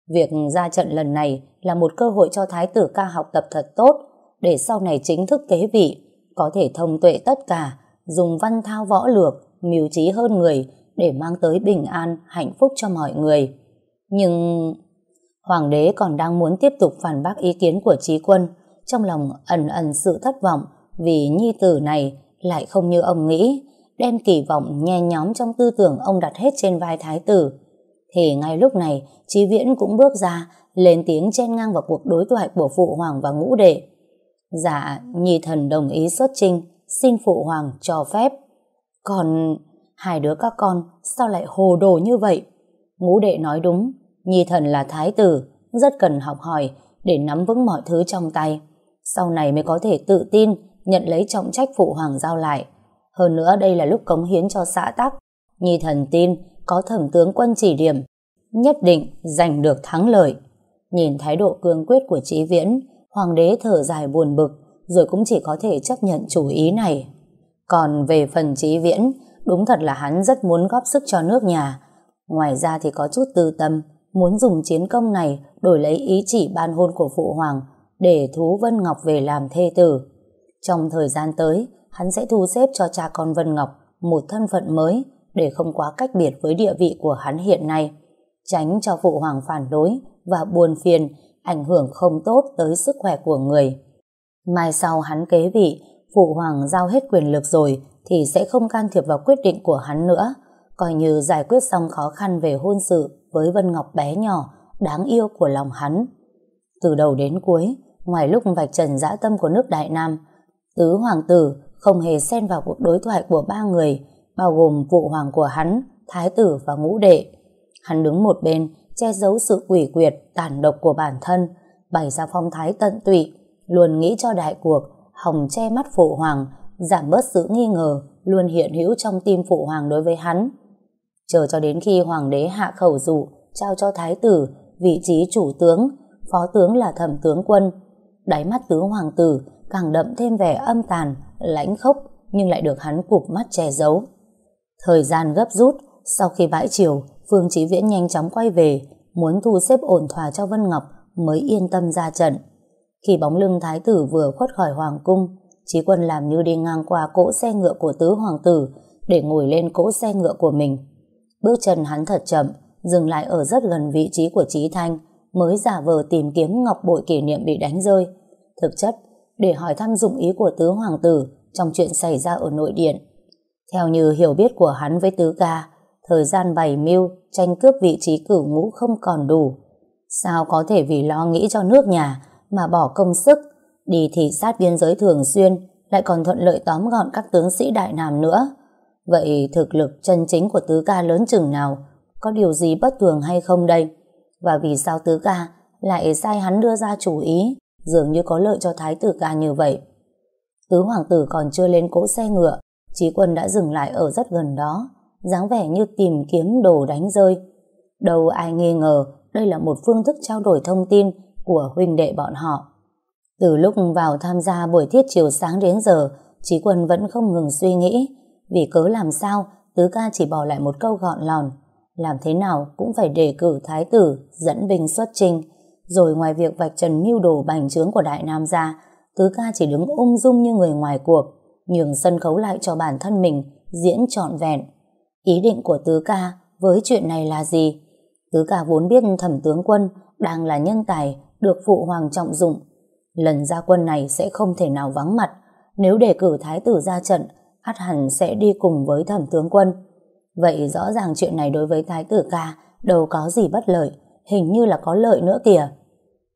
Việc ra trận lần này là một cơ hội cho Thái tử ca học tập thật tốt, để sau này chính thức kế vị, có thể thông tuệ tất cả, dùng văn thao võ lược, mưu trí hơn người để mang tới bình an, hạnh phúc cho mọi người. Nhưng Hoàng đế còn đang muốn tiếp tục phản bác ý kiến của trí quân, trong lòng ẩn ẩn sự thất vọng vì nhi tử này lại không như ông nghĩ, đem kỳ vọng nhe nhóm trong tư tưởng ông đặt hết trên vai thái tử. Thì ngay lúc này, Chí Viễn cũng bước ra, lên tiếng chen ngang vào cuộc đối thoại của Phụ Hoàng và Ngũ Đệ. Dạ, Nhi Thần đồng ý xuất trinh, xin Phụ Hoàng cho phép. Còn hai đứa các con sao lại hồ đồ như vậy? Ngũ Đệ nói đúng, Nhi Thần là Thái tử, rất cần học hỏi để nắm vững mọi thứ trong tay. Sau này mới có thể tự tin nhận lấy trọng trách Phụ Hoàng giao lại. Hơn nữa đây là lúc cống hiến cho xã tắc. Nhi Thần tin có thẩm tướng quân chỉ điểm, nhất định giành được thắng lợi. Nhìn thái độ cương quyết của Chí Viễn, Hoàng đế thở dài buồn bực, rồi cũng chỉ có thể chấp nhận chủ ý này. Còn về phần Chí Viễn, đúng thật là hắn rất muốn góp sức cho nước nhà. Ngoài ra thì có chút tư tâm, muốn dùng chiến công này đổi lấy ý chỉ ban hôn của Phụ Hoàng để thú Vân Ngọc về làm thê tử. Trong thời gian tới, hắn sẽ thu xếp cho cha con Vân Ngọc một thân phận mới để không quá cách biệt với địa vị của hắn hiện nay, tránh cho Phụ Hoàng phản đối và buồn phiền ảnh hưởng không tốt tới sức khỏe của người. Mai sau hắn kế vị, Phụ Hoàng giao hết quyền lực rồi thì sẽ không can thiệp vào quyết định của hắn nữa, coi như giải quyết xong khó khăn về hôn sự với Vân Ngọc bé nhỏ, đáng yêu của lòng hắn. Từ đầu đến cuối, ngoài lúc vạch trần dã tâm của nước Đại Nam, Tứ Hoàng tử không hề xen vào cuộc đối thoại của ba người, bao gồm phụ hoàng của hắn, thái tử và ngũ đệ. Hắn đứng một bên, che giấu sự quỷ quyệt, tàn độc của bản thân, bày ra phong thái tận tụy, luôn nghĩ cho đại cuộc, hòng che mắt phụ hoàng, giảm bớt sự nghi ngờ luôn hiện hữu trong tim phụ hoàng đối với hắn. Chờ cho đến khi hoàng đế hạ khẩu dụ trao cho thái tử vị trí chủ tướng, phó tướng là thẩm tướng quân. Đáy mắt tứ hoàng tử càng đậm thêm vẻ âm tàn, lãnh khốc nhưng lại được hắn cụp mắt che giấu. Thời gian gấp rút, sau khi bãi chiều, Phương Chí Viễn nhanh chóng quay về, muốn thu xếp ổn thỏa cho Vân Ngọc mới yên tâm ra trận. Khi bóng lưng thái tử vừa khuất khỏi hoàng cung, Chí Quân làm như đi ngang qua cỗ xe ngựa của tứ hoàng tử để ngồi lên cỗ xe ngựa của mình. Bước chân hắn thật chậm, dừng lại ở rất gần vị trí của Chí Thanh, mới giả vờ tìm kiếm ngọc bội kỷ niệm bị đánh rơi. Thực chất, để hỏi thăm dụng ý của tứ hoàng tử trong chuyện xảy ra ở nội điện. Theo như hiểu biết của hắn với tứ ca, thời gian bày mưu tranh cướp vị trí cửu ngũ không còn đủ. Sao có thể vì lo nghĩ cho nước nhà mà bỏ công sức đi thị sát biên giới thường xuyên lại còn thuận lợi tóm gọn các tướng sĩ đại nam nữa. Vậy thực lực chân chính của tứ ca lớn chừng nào có điều gì bất thường hay không đây? Và vì sao tứ ca lại sai hắn đưa ra chủ ý dường như có lợi cho thái tử ca như vậy? Tứ hoàng tử còn chưa lên cỗ xe ngựa trí quân đã dừng lại ở rất gần đó dáng vẻ như tìm kiếm đồ đánh rơi. Đâu ai nghi ngờ đây là một phương thức trao đổi thông tin của huynh đệ bọn họ. Từ lúc vào tham gia buổi thiết chiều sáng đến giờ, trí Quân vẫn không ngừng suy nghĩ, vì cớ làm sao Tứ ca chỉ bỏ lại một câu gọn lòn, làm thế nào cũng phải đề cử thái tử dẫn binh xuất trình, rồi ngoài việc vạch trần mưu đồ bành trướng của Đại Nam ra, Tứ ca chỉ đứng ung dung như người ngoài cuộc, nhường sân khấu lại cho bản thân mình diễn trọn vẹn. Ý định của Tứ ca với chuyện này là gì? Tứ ca vốn biết thẩm tướng quân đang là nhân tài được phụ hoàng trọng dụng. Lần ra quân này sẽ không thể nào vắng mặt. Nếu đề cử thái tử ra trận, ắt hẳn sẽ đi cùng với thẩm tướng quân. Vậy rõ ràng chuyện này đối với thái tử ca đâu có gì bất lợi, hình như là có lợi nữa kìa.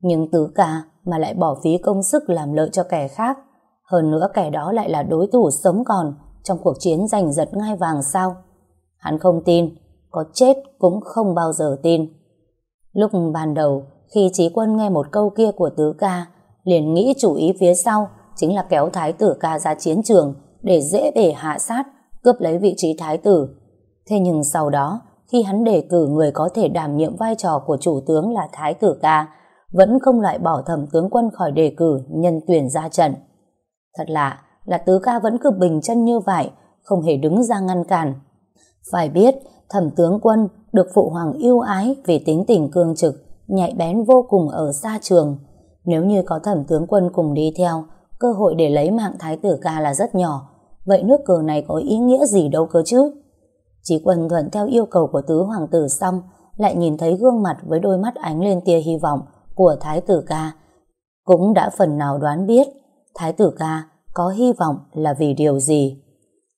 Nhưng tứ ca mà lại bỏ phí công sức làm lợi cho kẻ khác. Hơn nữa kẻ đó lại là đối thủ sống còn trong cuộc chiến giành giật ngai vàng sao. Hắn không tin, có chết cũng không bao giờ tin. Lúc ban đầu, khi trí quân nghe một câu kia của tứ ca, liền nghĩ chủ ý phía sau chính là kéo thái tử ca ra chiến trường để dễ để hạ sát, cướp lấy vị trí thái tử. Thế nhưng sau đó, khi hắn đề cử người có thể đảm nhiệm vai trò của chủ tướng là thái tử ca, vẫn không loại bỏ thẩm tướng quân khỏi đề cử nhân tuyển ra trận. Thật lạ là tứ ca vẫn cứ bình chân như vậy, không hề đứng ra ngăn cản. Phải biết, thẩm tướng quân được phụ hoàng yêu ái vì tính tình cương trực, nhạy bén vô cùng ở xa trường. Nếu như có thẩm tướng quân cùng đi theo, cơ hội để lấy mạng thái tử ca là rất nhỏ. Vậy nước cờ này có ý nghĩa gì đâu cơ chứ? Chí quân thuận theo yêu cầu của tứ hoàng tử xong, lại nhìn thấy gương mặt với đôi mắt ánh lên tia hy vọng của thái tử ca. Cũng đã phần nào đoán biết, thái tử ca có hy vọng là vì điều gì.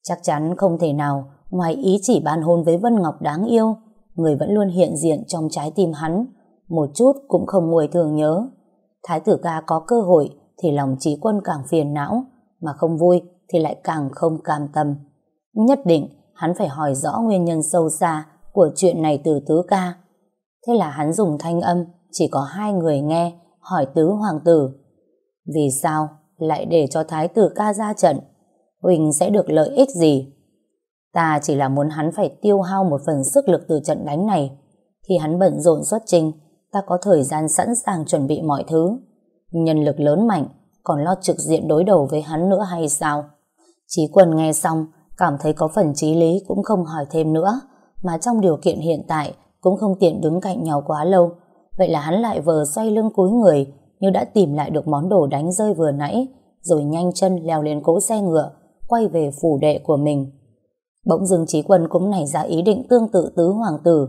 Chắc chắn không thể nào ngoài ý chỉ ban hôn với Vân Ngọc đáng yêu, người vẫn luôn hiện diện trong trái tim hắn, một chút cũng không nguôi thường nhớ. Thái tử ca có cơ hội thì lòng trí quân càng phiền não, mà không vui thì lại càng không cam tâm. Nhất định hắn phải hỏi rõ nguyên nhân sâu xa của chuyện này từ tứ ca. Thế là hắn dùng thanh âm chỉ có hai người nghe hỏi tứ hoàng tử. Vì sao lại để cho thái tử ca ra trận? Huỳnh sẽ được lợi ích gì? Ta chỉ là muốn hắn phải tiêu hao một phần sức lực từ trận đánh này. Khi hắn bận rộn xuất trình, ta có thời gian sẵn sàng chuẩn bị mọi thứ. Nhân lực lớn mạnh, còn lo trực diện đối đầu với hắn nữa hay sao? Chí quân nghe xong, cảm thấy có phần trí lý cũng không hỏi thêm nữa, mà trong điều kiện hiện tại cũng không tiện đứng cạnh nhau quá lâu. Vậy là hắn lại vờ xoay lưng cúi người, như đã tìm lại được món đồ đánh rơi vừa nãy, rồi nhanh chân leo lên cố xe ngựa, quay về phủ đệ của mình. Bỗng dưng trí quân cũng nảy ra ý định tương tự tứ hoàng tử.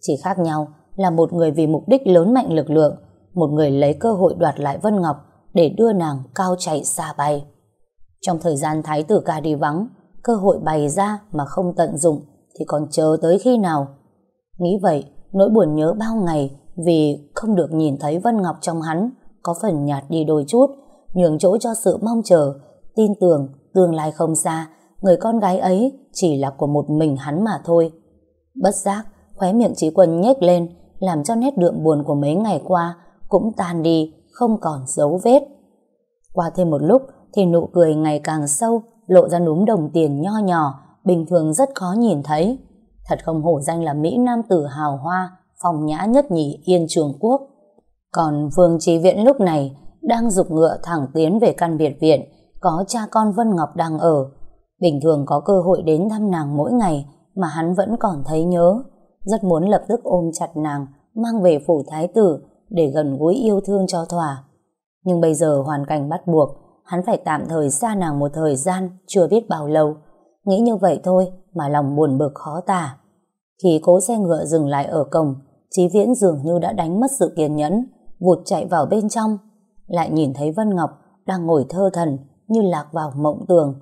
Chỉ khác nhau là một người vì mục đích lớn mạnh lực lượng, một người lấy cơ hội đoạt lại Vân Ngọc để đưa nàng cao chạy xa bay. Trong thời gian thái tử ca đi vắng, cơ hội bày ra mà không tận dụng thì còn chờ tới khi nào? Nghĩ vậy, nỗi buồn nhớ bao ngày vì không được nhìn thấy Vân Ngọc trong hắn có phần nhạt đi đôi chút, nhường chỗ cho sự mong chờ, tin tưởng tương lai không xa, người con gái ấy chỉ là của một mình hắn mà thôi. Bất giác, khóe miệng trí quân nhếch lên, làm cho nét đượm buồn của mấy ngày qua cũng tan đi, không còn dấu vết. Qua thêm một lúc thì nụ cười ngày càng sâu, lộ ra núm đồng tiền nho nhỏ, bình thường rất khó nhìn thấy. Thật không hổ danh là Mỹ Nam tử hào hoa, phong nhã nhất nhì yên trường quốc. Còn Vương Trí Viễn lúc này đang dục ngựa thẳng tiến về căn biệt viện có cha con Vân Ngọc đang ở. Bình thường có cơ hội đến thăm nàng mỗi ngày mà hắn vẫn còn thấy nhớ. Rất muốn lập tức ôm chặt nàng, mang về phủ thái tử để gần gũi yêu thương cho thỏa. Nhưng bây giờ hoàn cảnh bắt buộc, hắn phải tạm thời xa nàng một thời gian chưa biết bao lâu. Nghĩ như vậy thôi mà lòng buồn bực khó tả. Khi cố xe ngựa dừng lại ở cổng, Chí Viễn dường như đã đánh mất sự kiên nhẫn, vụt chạy vào bên trong, lại nhìn thấy Vân Ngọc đang ngồi thơ thần như lạc vào mộng tường.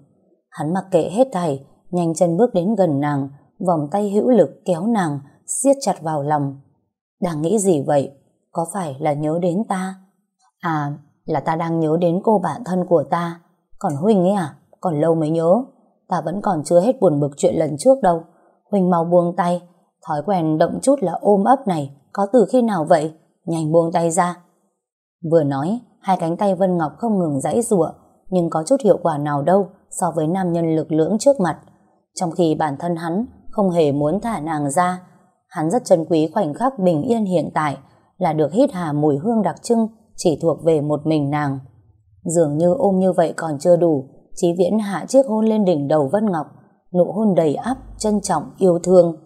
Hắn mặc kệ hết thảy, nhanh chân bước đến gần nàng, vòng tay hữu lực kéo nàng, siết chặt vào lòng. Đang nghĩ gì vậy? Có phải là nhớ đến ta? À, là ta đang nhớ đến cô bạn thân của ta. Còn Huynh ấy à? Còn lâu mới nhớ. Ta vẫn còn chưa hết buồn bực chuyện lần trước đâu. Huynh mau buông tay. Thói quen động chút là ôm ấp này. Có từ khi nào vậy? Nhanh buông tay ra. Vừa nói, hai cánh tay Vân Ngọc không ngừng giãy giụa, nhưng có chút hiệu quả nào đâu so với nam nhân lực lưỡng trước mặt. Trong khi bản thân hắn không hề muốn thả nàng ra, hắn rất trân quý khoảnh khắc bình yên hiện tại là được hít hà mùi hương đặc trưng chỉ thuộc về một mình nàng. Dường như ôm như vậy còn chưa đủ, Chí Viễn hạ chiếc hôn lên đỉnh đầu Vân Ngọc, nụ hôn đầy áp, trân trọng, yêu thương.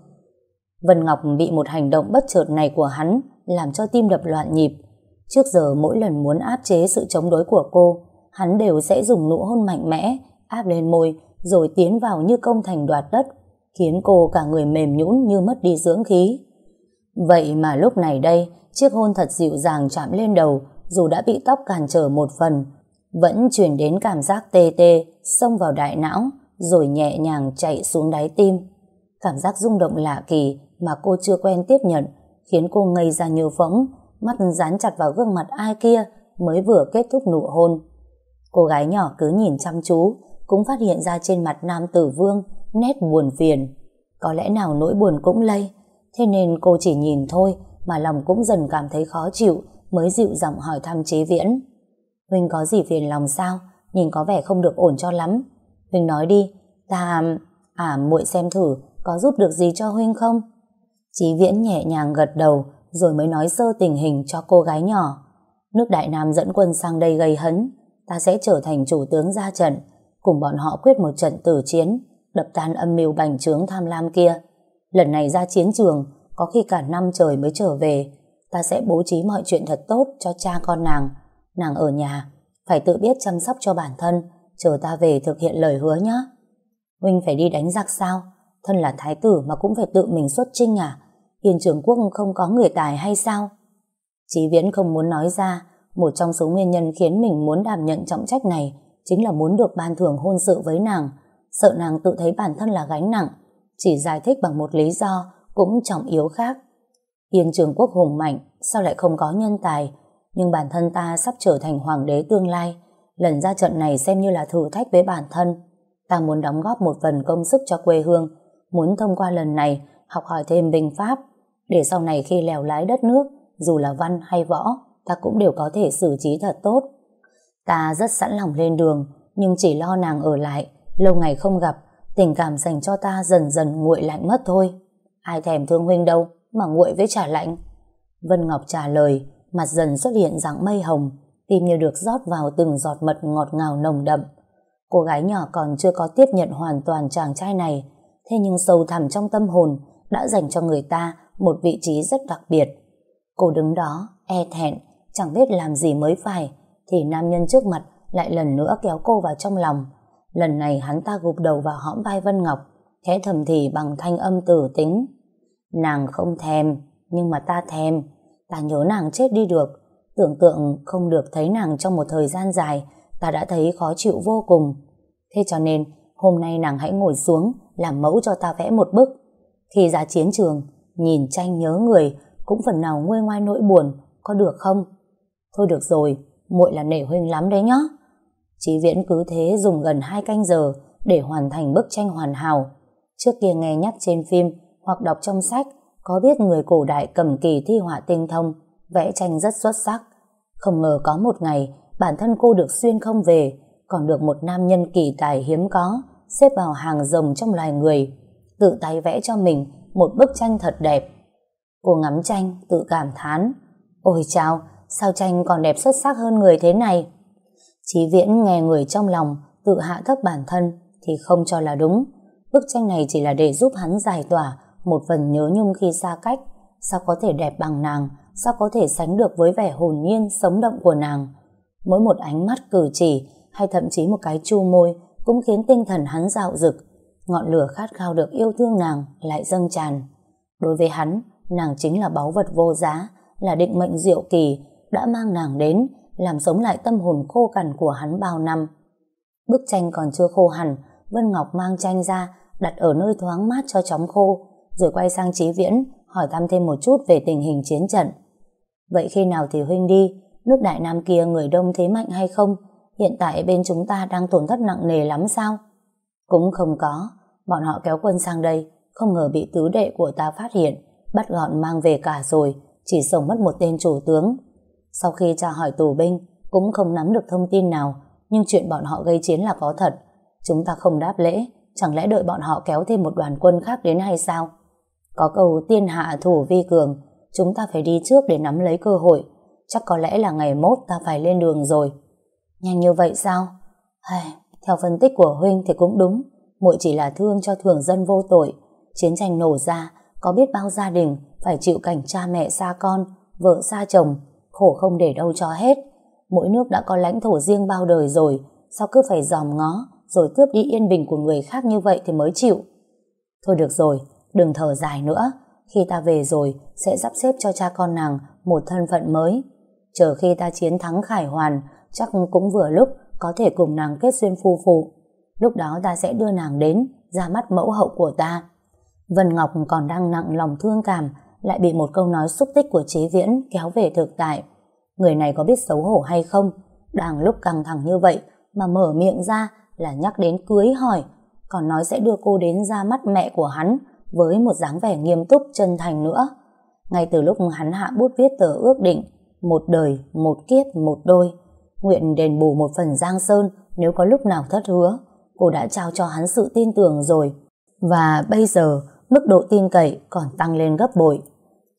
Vân Ngọc bị một hành động bất chợt này của hắn làm cho tim đập loạn nhịp. Trước giờ mỗi lần muốn áp chế sự chống đối của cô, hắn đều sẽ dùng nụ hôn mạnh mẽ, áp lên môi, rồi tiến vào như công thành đoạt đất, khiến cô cả người mềm nhũn như mất đi dưỡng khí. Vậy mà lúc này đây, chiếc hôn thật dịu dàng chạm lên đầu, dù đã bị tóc cản trở một phần, vẫn truyền đến cảm giác tê tê, xông vào đại não, rồi nhẹ nhàng chạy xuống đáy tim. Cảm giác rung động lạ kỳ mà cô chưa quen tiếp nhận, khiến cô ngây ra như phóng, mắt dán chặt vào gương mặt ai kia mới vừa kết thúc nụ hôn. Cô gái nhỏ cứ nhìn chăm chú, cũng phát hiện ra trên mặt nam tử vương nét buồn phiền. Có lẽ nào nỗi buồn cũng lây, thế nên cô chỉ nhìn thôi mà lòng cũng dần cảm thấy khó chịu mới dịu giọng hỏi thăm chế viễn. Huynh có gì phiền lòng sao? Nhìn có vẻ không được ổn cho lắm. Huynh nói đi, ta... À, muội xem thử, có giúp được gì cho Huynh không? Chí viễn nhẹ nhàng gật đầu, rồi mới nói sơ tình hình cho cô gái nhỏ. Nước Đại Nam dẫn quân sang đây gây hấn, ta sẽ trở thành chủ tướng ra trận, cùng bọn họ quyết một trận tử chiến, đập tan âm mưu bành trướng tham lam kia. Lần này ra chiến trường, có khi cả năm trời mới trở về, ta sẽ bố trí mọi chuyện thật tốt cho cha con nàng. Nàng ở nhà, phải tự biết chăm sóc cho bản thân, chờ ta về thực hiện lời hứa nhé. Huynh phải đi đánh giặc sao? Thân là thái tử mà cũng phải tự mình xuất chinh à? hiền trường quốc không có người tài hay sao? Chí Viễn không muốn nói ra, một trong số nguyên nhân khiến mình muốn đảm nhận trọng trách này chính là muốn được ban thưởng hôn sự với nàng, sợ nàng tự thấy bản thân là gánh nặng, chỉ giải thích bằng một lý do cũng trọng yếu khác. Yên trường quốc hùng mạnh, sao lại không có nhân tài? Nhưng bản thân ta sắp trở thành hoàng đế tương lai. Lần ra trận này xem như là thử thách với bản thân. Ta muốn đóng góp một phần công sức cho quê hương, muốn thông qua lần này học hỏi thêm binh pháp, để sau này khi lèo lái đất nước, dù là văn hay võ, ta cũng đều có thể xử trí thật tốt. Ta rất sẵn lòng lên đường, nhưng chỉ lo nàng ở lại, lâu ngày không gặp, tình cảm dành cho ta dần dần nguội lạnh mất thôi. Ai thèm thương huynh đâu, mà nguội với trà lạnh. Vân Ngọc trả lời, mặt dần xuất hiện dạng mây hồng, tim như được rót vào từng giọt mật ngọt ngào nồng đậm. Cô gái nhỏ còn chưa có tiếp nhận hoàn toàn chàng trai này, thế nhưng sâu thẳm trong tâm hồn đã dành cho người ta một vị trí rất đặc biệt. Cô đứng đó, e thẹn, chẳng biết làm gì mới phải, thì nam nhân trước mặt lại lần nữa kéo cô vào trong lòng. Lần này hắn ta gục đầu vào hõm vai Vân Ngọc, khẽ thầm thì bằng thanh âm tử tính. Nàng không thèm, nhưng mà ta thèm. Ta nhớ nàng chết đi được. Tưởng tượng không được thấy nàng trong một thời gian dài, ta đã thấy khó chịu vô cùng. Thế cho nên, hôm nay nàng hãy ngồi xuống, làm mẫu cho ta vẽ một bức. Khi ra chiến trường, nhìn tranh nhớ người, cũng phần nào nguôi ngoai nỗi buồn, có được không? Thôi được rồi, muội là nể huynh lắm đấy nhá. Chí Viễn cứ thế dùng gần hai canh giờ để hoàn thành bức tranh hoàn hảo. Trước kia nghe nhắc trên phim hoặc đọc trong sách có biết người cổ đại cầm kỳ thi họa tinh thông, vẽ tranh rất xuất sắc. Không ngờ có một ngày bản thân cô được xuyên không về, còn được một nam nhân kỳ tài hiếm có xếp vào hàng rồng trong loài người, tự tay vẽ cho mình một bức tranh thật đẹp. Cô ngắm tranh, tự cảm thán. Ôi chao, sao tranh còn đẹp xuất sắc hơn người thế này? Chí Viễn nghe người trong lòng, tự hạ thấp bản thân, thì không cho là đúng. Bức tranh này chỉ là để giúp hắn giải tỏa một phần nhớ nhung khi xa cách. Sao có thể đẹp bằng nàng, sao có thể sánh được với vẻ hồn nhiên, sống động của nàng. Mỗi một ánh mắt cử chỉ hay thậm chí một cái chu môi cũng khiến tinh thần hắn dạo rực, Ngọn lửa khát khao được yêu thương nàng lại dâng tràn. Đối với hắn, nàng chính là báu vật vô giá, là định mệnh diệu kỳ đã mang nàng đến làm sống lại tâm hồn khô cằn của hắn bao năm. Bức tranh còn chưa khô hẳn, Vân Ngọc mang tranh ra, đặt ở nơi thoáng mát cho chóng khô, rồi quay sang Chí Viễn, hỏi thăm thêm một chút về tình hình chiến trận. Vậy khi nào thì Huynh đi, nước Đại Nam kia người đông thế mạnh hay không? Hiện tại bên chúng ta đang tổn thất nặng nề lắm sao? Cũng không có, bọn họ kéo quân sang đây, không ngờ bị tứ đệ của ta phát hiện, bắt gọn mang về cả rồi, chỉ sống mất một tên chủ tướng. Sau khi tra hỏi tù binh, cũng không nắm được thông tin nào, nhưng chuyện bọn họ gây chiến là có thật. Chúng ta không đáp lễ, chẳng lẽ đợi bọn họ kéo thêm một đoàn quân khác đến hay sao? Có câu tiên hạ thủ vi cường, chúng ta phải đi trước để nắm lấy cơ hội. Chắc có lẽ là ngày mốt ta phải lên đường rồi. Nhanh như vậy sao? Hay, theo phân tích của Huynh thì cũng đúng. muội chỉ là thương cho thường dân vô tội. Chiến tranh nổ ra, có biết bao gia đình phải chịu cảnh cha mẹ xa con, vợ xa chồng, khổ không để đâu cho hết. Mỗi nước đã có lãnh thổ riêng bao đời rồi, sao cứ phải dòm ngó, rồi cướp đi yên bình của người khác như vậy thì mới chịu. Thôi được rồi, đừng thở dài nữa. Khi ta về rồi, sẽ sắp xếp cho cha con nàng một thân phận mới. Chờ khi ta chiến thắng khải hoàn, chắc cũng vừa lúc có thể cùng nàng kết duyên phu phụ. Lúc đó ta sẽ đưa nàng đến, ra mắt mẫu hậu của ta. Vân Ngọc còn đang nặng lòng thương cảm, lại bị một câu nói xúc tích của chế viễn kéo về thực tại. Người này có biết xấu hổ hay không? Đang lúc căng thẳng như vậy mà mở miệng ra là nhắc đến cưới hỏi, còn nói sẽ đưa cô đến ra mắt mẹ của hắn với một dáng vẻ nghiêm túc chân thành nữa. Ngay từ lúc hắn hạ bút viết tờ ước định, một đời, một kiếp, một đôi, nguyện đền bù một phần giang sơn nếu có lúc nào thất hứa, cô đã trao cho hắn sự tin tưởng rồi. Và bây giờ, mức độ tin cậy còn tăng lên gấp bội.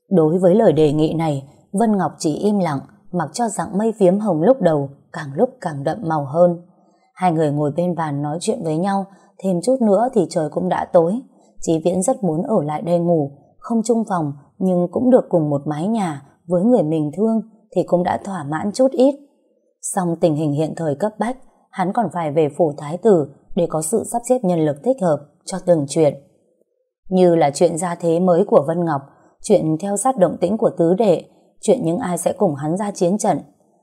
Đối với lời đề nghị này, Vân Ngọc chỉ im lặng, mặc cho dạng mây phiếm hồng lúc đầu càng lúc càng đậm màu hơn. Hai người ngồi bên bàn nói chuyện với nhau, thêm chút nữa thì trời cũng đã tối. Chí Viễn rất muốn ở lại đây ngủ, không chung phòng nhưng cũng được cùng một mái nhà với người mình thương thì cũng đã thỏa mãn chút ít. Song tình hình hiện thời cấp bách, hắn còn phải về phủ thái tử để có sự sắp xếp nhân lực thích hợp cho từng chuyện. Như là chuyện gia thế mới của Vân Ngọc, chuyện theo sát động tĩnh của tứ đệ, chuyện những ai sẽ cùng hắn ra chiến trận.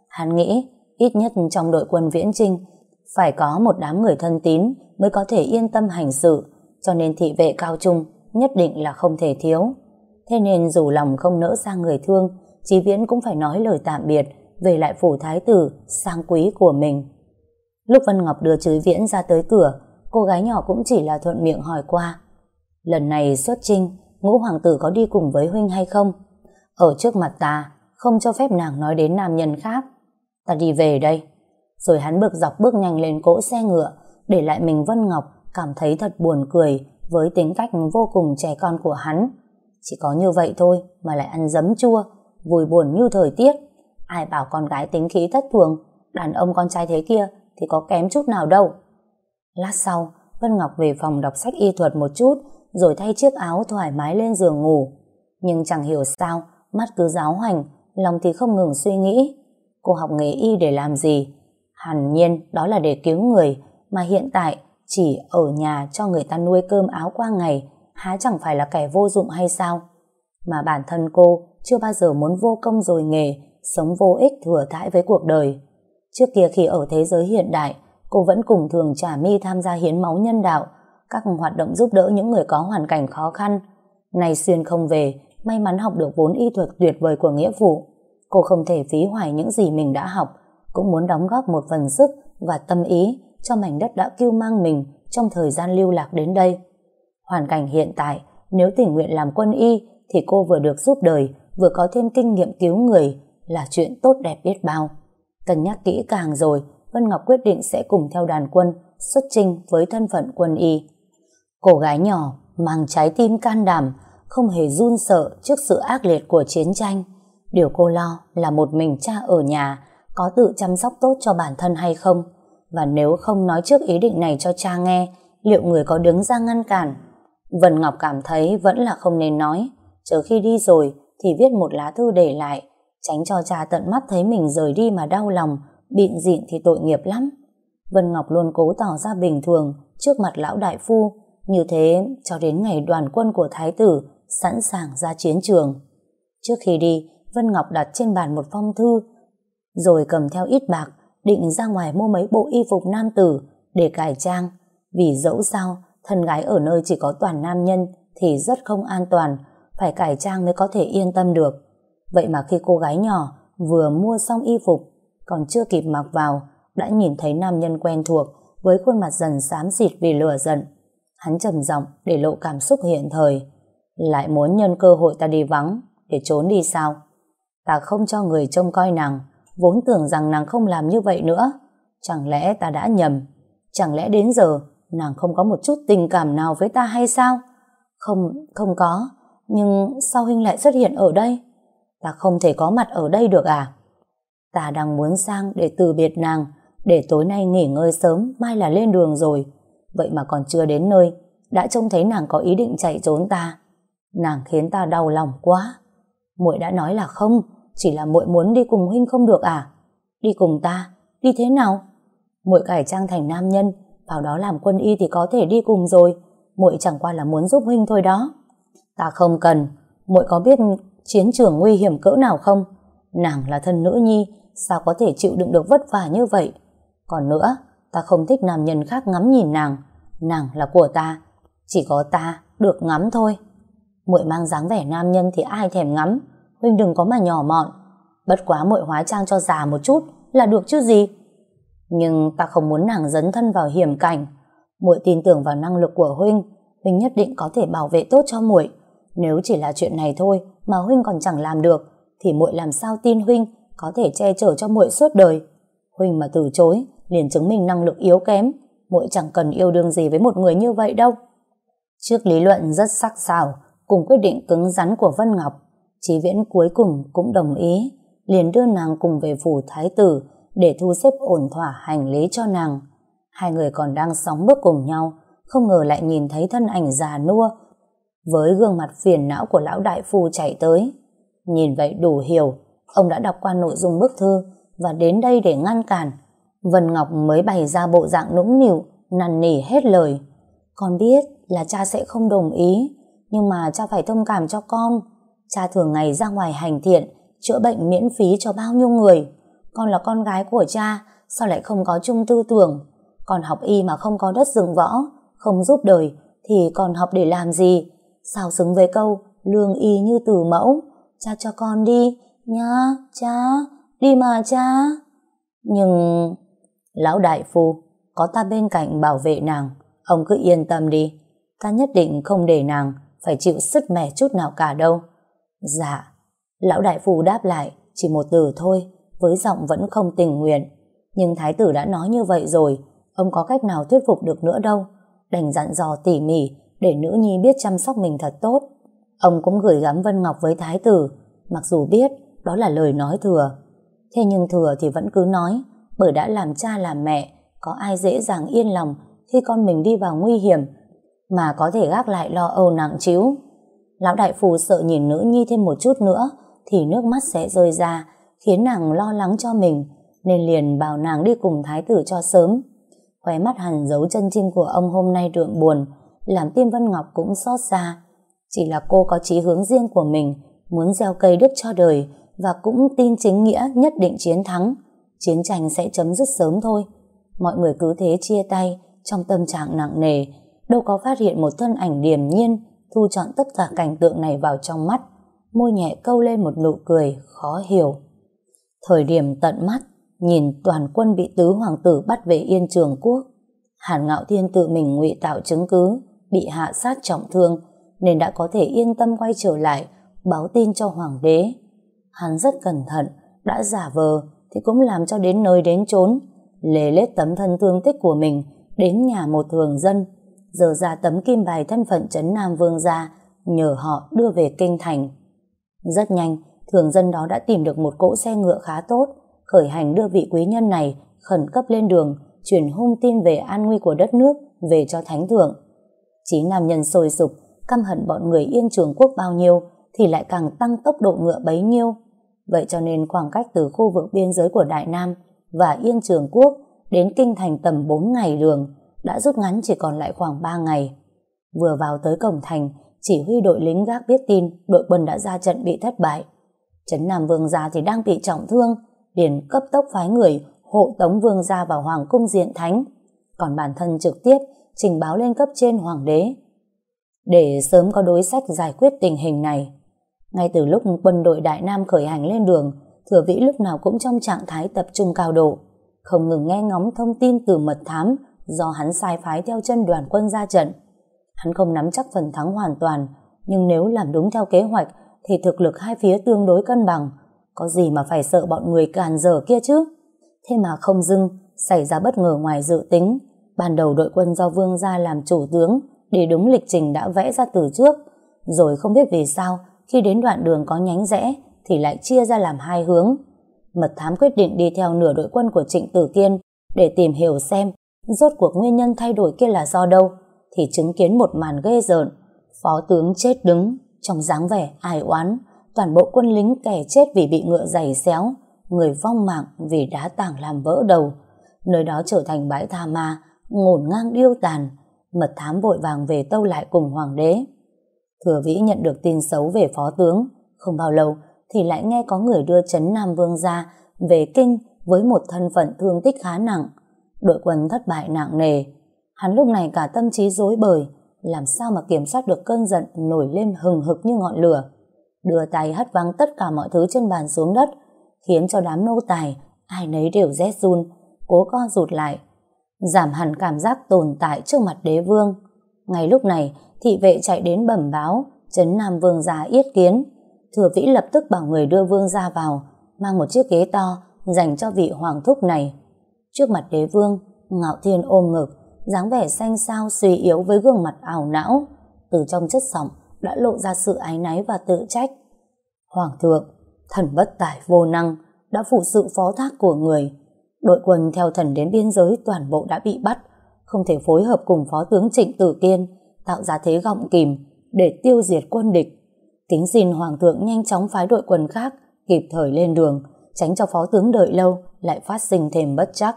Hắn nghĩ, ít nhất trong đội quân viễn trinh, phải có một đám người thân tín mới có thể yên tâm hành sự, cho nên thị vệ cao trung nhất định là không thể thiếu. Thế nên dù lòng không nỡ sang người thương, Chí Viễn cũng phải nói lời tạm biệt về lại phủ thái tử sang quý của mình. Lúc Vân Ngọc đưa Chí Viễn ra tới cửa, cô gái nhỏ cũng chỉ là thuận miệng hỏi qua. Lần này xuất trinh, ngũ hoàng tử có đi cùng với huynh hay không? Ở trước mặt ta, không cho phép nàng nói đến nam nhân khác. Ta đi về đây. Rồi hắn bước dọc bước nhanh lên cỗ xe ngựa, để lại mình Vân Ngọc cảm thấy thật buồn cười với tính cách vô cùng trẻ con của hắn. Chỉ có như vậy thôi mà lại ăn dấm chua, vui buồn như thời tiết. Ai bảo con gái tính khí thất thường, đàn ông con trai thế kia thì có kém chút nào đâu. Lát sau, Vân Ngọc về phòng đọc sách y thuật một chút, rồi thay chiếc áo thoải mái lên giường ngủ. Nhưng chẳng hiểu sao, mắt cứ giáo hoành, lòng thì không ngừng suy nghĩ. Cô học nghề y để làm gì? Hẳn nhiên đó là để cứu người, mà hiện tại chỉ ở nhà cho người ta nuôi cơm áo qua ngày, há chẳng phải là kẻ vô dụng hay sao? Mà bản thân cô chưa bao giờ muốn vô công rồi nghề, sống vô ích thừa thãi với cuộc đời. Trước kia khi ở thế giới hiện đại, cô vẫn cùng thường trả mi tham gia hiến máu nhân đạo, các hoạt động giúp đỡ những người có hoàn cảnh khó khăn. Này xuyên không về, may mắn học được vốn y thuật tuyệt vời của nghĩa vụ. Cô không thể phí hoài những gì mình đã học, cũng muốn đóng góp một phần sức và tâm ý cho mảnh đất đã kêu mang mình trong thời gian lưu lạc đến đây. Hoàn cảnh hiện tại, nếu tình nguyện làm quân y thì cô vừa được giúp đời, vừa có thêm kinh nghiệm cứu người là chuyện tốt đẹp biết bao. Cân nhắc kỹ càng rồi, Vân Ngọc quyết định sẽ cùng theo đoàn quân xuất chinh với thân phận quân y. Cô gái nhỏ mang trái tim can đảm, không hề run sợ trước sự ác liệt của chiến tranh. Điều cô lo là một mình cha ở nhà có tự chăm sóc tốt cho bản thân hay không. Và nếu không nói trước ý định này cho cha nghe, liệu người có đứng ra ngăn cản? Vân Ngọc cảm thấy vẫn là không nên nói, chờ khi đi rồi thì viết một lá thư để lại, tránh cho cha tận mắt thấy mình rời đi mà đau lòng, bịn dịn thì tội nghiệp lắm. Vân Ngọc luôn cố tỏ ra bình thường trước mặt lão đại phu, như thế cho đến ngày đoàn quân của thái tử sẵn sàng ra chiến trường. Trước khi đi, Vân Ngọc đặt trên bàn một phong thư, rồi cầm theo ít bạc, định ra ngoài mua mấy bộ y phục nam tử để cải trang, vì dẫu sao, thân gái ở nơi chỉ có toàn nam nhân thì rất không an toàn, phải cải trang mới có thể yên tâm được. Vậy mà khi cô gái nhỏ vừa mua xong y phục, còn chưa kịp mặc vào, đã nhìn thấy nam nhân quen thuộc với khuôn mặt dần xám xịt vì lửa giận. Hắn trầm giọng để lộ cảm xúc hiện thời. Lại muốn nhân cơ hội ta đi vắng để trốn đi sao? Ta không cho người trông coi nàng, vốn tưởng rằng nàng không làm như vậy nữa. Chẳng lẽ ta đã nhầm? Chẳng lẽ đến giờ nàng không có một chút tình cảm nào với ta hay sao? Không, không có. Nhưng sao Huynh lại xuất hiện ở đây? Ta không thể có mặt ở đây được à? Ta đang muốn sang để từ biệt nàng, để tối nay nghỉ ngơi sớm, mai là lên đường rồi. Vậy mà còn chưa đến nơi, đã trông thấy nàng có ý định chạy trốn ta. Nàng khiến ta đau lòng quá. muội đã nói là không, chỉ là muội muốn đi cùng huynh không được à? Đi cùng ta, đi thế nào? muội cải trang thành nam nhân, vào đó làm quân y thì có thể đi cùng rồi. muội chẳng qua là muốn giúp huynh thôi đó. Ta không cần, muội có biết chiến trường nguy hiểm cỡ nào không? Nàng là thân nữ nhi, sao có thể chịu đựng được vất vả như vậy? Còn nữa, ta không thích nam nhân khác ngắm nhìn nàng. Nàng là của ta, chỉ có ta được ngắm thôi. Muội mang dáng vẻ nam nhân thì ai thèm ngắm, huynh đừng có mà nhỏ mọn. Bất quá muội hóa trang cho già một chút là được chứ gì. Nhưng ta không muốn nàng dấn thân vào hiểm cảnh. Muội tin tưởng vào năng lực của huynh, huynh nhất định có thể bảo vệ tốt cho muội. Nếu chỉ là chuyện này thôi mà huynh còn chẳng làm được, thì muội làm sao tin huynh có thể che chở cho muội suốt đời. Huynh mà từ chối, liền chứng minh năng lực yếu kém, muội chẳng cần yêu đương gì với một người như vậy đâu. Trước lý luận rất sắc sảo, cùng quyết định cứng rắn của Vân Ngọc, Chí Viễn cuối cùng cũng đồng ý, liền đưa nàng cùng về phủ thái tử để thu xếp ổn thỏa hành lý cho nàng. Hai người còn đang sóng bước cùng nhau, không ngờ lại nhìn thấy thân ảnh già nua với gương mặt phiền não của lão đại phu chạy tới. Nhìn vậy đủ hiểu, ông đã đọc qua nội dung bức thư và đến đây để ngăn cản. Vân Ngọc mới bày ra bộ dạng nũng nịu, nằn nỉ hết lời. Con biết là cha sẽ không đồng ý, nhưng mà cha phải thông cảm cho con. Cha thường ngày ra ngoài hành thiện, chữa bệnh miễn phí cho bao nhiêu người. Con là con gái của cha, sao lại không có chung tư tưởng? Con học y mà không có đất rừng võ, không giúp đời, thì còn học để làm gì? Sao xứng với câu, lương y như từ mẫu? Cha cho con đi, nha, cha, đi mà cha. Nhưng... Lão đại phu, có ta bên cạnh bảo vệ nàng, ông cứ yên tâm đi. Ta nhất định không để nàng phải chịu sứt mẻ chút nào cả đâu. Dạ. Lão đại phu đáp lại, chỉ một từ thôi, với giọng vẫn không tình nguyện. Nhưng thái tử đã nói như vậy rồi, ông có cách nào thuyết phục được nữa đâu. Đành dặn dò tỉ mỉ để nữ nhi biết chăm sóc mình thật tốt. Ông cũng gửi gắm Vân Ngọc với thái tử, mặc dù biết đó là lời nói thừa. Thế nhưng thừa thì vẫn cứ nói, bởi đã làm cha làm mẹ, có ai dễ dàng yên lòng khi con mình đi vào nguy hiểm mà có thể gác lại lo âu nặng chiếu. Lão đại phù sợ nhìn nữ nhi thêm một chút nữa, thì nước mắt sẽ rơi ra, khiến nàng lo lắng cho mình, nên liền bảo nàng đi cùng thái tử cho sớm. Khóe mắt hằn dấu chân chim của ông hôm nay đượm buồn, làm tim Vân Ngọc cũng xót xa. Chỉ là cô có chí hướng riêng của mình, muốn gieo cây đức cho đời, và cũng tin chính nghĩa nhất định chiến thắng. Chiến tranh sẽ chấm dứt sớm thôi. Mọi người cứ thế chia tay, trong tâm trạng nặng nề, đâu có phát hiện một thân ảnh điềm nhiên thu chọn tất cả cảnh tượng này vào trong mắt, môi nhẹ câu lên một nụ cười khó hiểu. Thời điểm tận mắt, nhìn toàn quân bị tứ hoàng tử bắt về yên trường quốc, hàn ngạo thiên tự mình ngụy tạo chứng cứ, bị hạ sát trọng thương, nên đã có thể yên tâm quay trở lại, báo tin cho hoàng đế. Hắn rất cẩn thận, đã giả vờ, thì cũng làm cho đến nơi đến chốn, lề lết tấm thân thương tích của mình đến nhà một thường dân giờ ra tấm kim bài thân phận trấn Nam Vương ra nhờ họ đưa về kinh thành. Rất nhanh, thường dân đó đã tìm được một cỗ xe ngựa khá tốt, khởi hành đưa vị quý nhân này khẩn cấp lên đường, truyền hung tin về an nguy của đất nước về cho thánh thượng. Chí nam nhân sôi sục, căm hận bọn người yên trường quốc bao nhiêu thì lại càng tăng tốc độ ngựa bấy nhiêu. Vậy cho nên khoảng cách từ khu vực biên giới của Đại Nam và Yên Trường Quốc đến Kinh Thành tầm 4 ngày đường đã rút ngắn chỉ còn lại khoảng 3 ngày. Vừa vào tới cổng thành, chỉ huy đội lính gác biết tin đội quân đã ra trận bị thất bại. Trấn Nam Vương Gia thì đang bị trọng thương, liền cấp tốc phái người hộ tống Vương Gia vào Hoàng cung diện thánh, còn bản thân trực tiếp trình báo lên cấp trên Hoàng đế. Để sớm có đối sách giải quyết tình hình này, ngay từ lúc quân đội Đại Nam khởi hành lên đường, Thừa Vĩ lúc nào cũng trong trạng thái tập trung cao độ, không ngừng nghe ngóng thông tin từ mật thám do hắn sai phái theo chân đoàn quân ra trận. Hắn không nắm chắc phần thắng hoàn toàn, nhưng nếu làm đúng theo kế hoạch thì thực lực hai phía tương đối cân bằng. Có gì mà phải sợ bọn người càn dở kia chứ? Thế mà không dưng, xảy ra bất ngờ ngoài dự tính. Ban đầu đội quân do Vương gia làm chủ tướng, để đúng lịch trình đã vẽ ra từ trước. Rồi không biết vì sao, khi đến đoạn đường có nhánh rẽ, thì lại chia ra làm hai hướng. Mật thám quyết định đi theo nửa đội quân của Trịnh Tử Kiên để tìm hiểu xem rốt cuộc nguyên nhân thay đổi kia là do đâu, thì chứng kiến một màn ghê rợn. Phó tướng chết đứng, trong dáng vẻ ai oán, toàn bộ quân lính kẻ chết vì bị ngựa giày xéo, người vong mạng vì đá tảng làm vỡ đầu. Nơi đó trở thành bãi tha ma, ngổn ngang điêu tàn, mật thám vội vàng về tâu lại cùng hoàng đế. Thừa vĩ nhận được tin xấu về phó tướng, không bao lâu thì lại nghe có người đưa chấn Nam Vương ra về kinh với một thân phận thương tích khá nặng. Đội quân thất bại nặng nề. Hắn lúc này cả tâm trí rối bời, làm sao mà kiểm soát được cơn giận nổi lên hừng hực như ngọn lửa. Đưa tay hất văng tất cả mọi thứ trên bàn xuống đất, khiến cho đám nô tài, ai nấy đều rét run, cố co rụt lại, giảm hẳn cảm giác tồn tại trước mặt đế vương. Ngay lúc này, thị vệ chạy đến bẩm báo, chấn Nam Vương gia yết kiến. Thừa Vĩ lập tức bảo người đưa Vương gia vào, mang một chiếc ghế to dành cho vị hoàng thúc này. Trước mặt đế vương, Ngạo Thiên ôm ngực, dáng vẻ xanh xao suy yếu với gương mặt ảo não, từ trong chất giọng đã lộ ra sự áy náy và tự trách. Hoàng thượng, thần bất tài vô năng, đã phụ sự phó thác của người. Đội quân theo thần đến biên giới toàn bộ đã bị bắt, không thể phối hợp cùng phó tướng Trịnh Tử Kiên, tạo ra thế gọng kìm để tiêu diệt quân địch. Kính xin Hoàng thượng nhanh chóng phái đội quân khác kịp thời lên đường, tránh cho phó tướng đợi lâu lại phát sinh thêm bất chắc.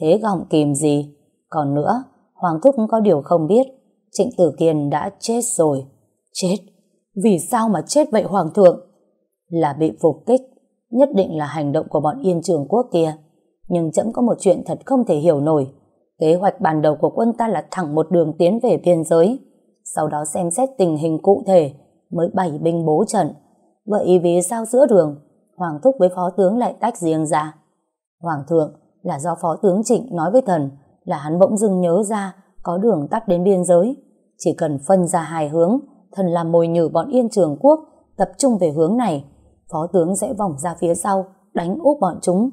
Thế gọng kìm gì? Còn nữa, Hoàng Thúc có điều không biết, Trịnh Tử Kiên đã chết rồi. Chết? Vì sao mà chết vậy Hoàng thượng? Là bị phục kích, nhất định là hành động của bọn Yên Trường Quốc kia. Nhưng chậm có một chuyện thật không thể hiểu nổi. Kế hoạch ban đầu của quân ta là thẳng một đường tiến về biên giới. Sau đó xem xét tình hình cụ thể mới bày binh bố trận. Vậy vì sao giữa đường Hoàng Thúc với Phó tướng lại tách riêng ra? Hoàng thượng là do Phó tướng Trịnh nói với thần là hắn bỗng dưng nhớ ra có đường tắt đến biên giới. Chỉ cần phân ra hai hướng, thần làm mồi nhử bọn Yên Trường Quốc tập trung về hướng này. Phó tướng sẽ vòng ra phía sau, đánh úp bọn chúng.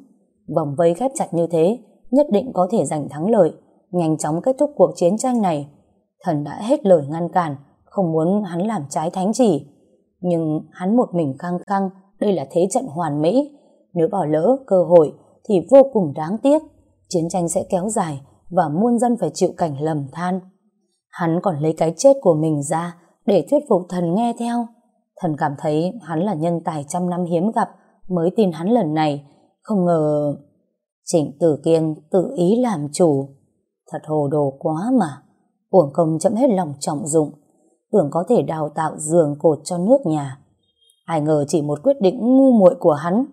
Vòng vây khép chặt như thế, nhất định có thể giành thắng lợi, nhanh chóng kết thúc cuộc chiến tranh này. Thần đã hết lời ngăn cản, không muốn hắn làm trái thánh chỉ. Nhưng hắn một mình khăng khăng, đây là thế trận hoàn mỹ. Nếu bỏ lỡ cơ hội thì vô cùng đáng tiếc. Chiến tranh sẽ kéo dài và muôn dân phải chịu cảnh lầm than. Hắn còn lấy cái chết của mình ra để thuyết phục thần nghe theo. Thần cảm thấy hắn là nhân tài trăm năm hiếm gặp mới tin hắn lần này. Không ngờ... Trịnh Tử Kiên tự ý làm chủ. Thật hồ đồ quá mà. Uổng công chậm hết lòng trọng dụng. Tưởng có thể đào tạo giường cột cho nước nhà. Ai ngờ chỉ một quyết định ngu muội của hắn.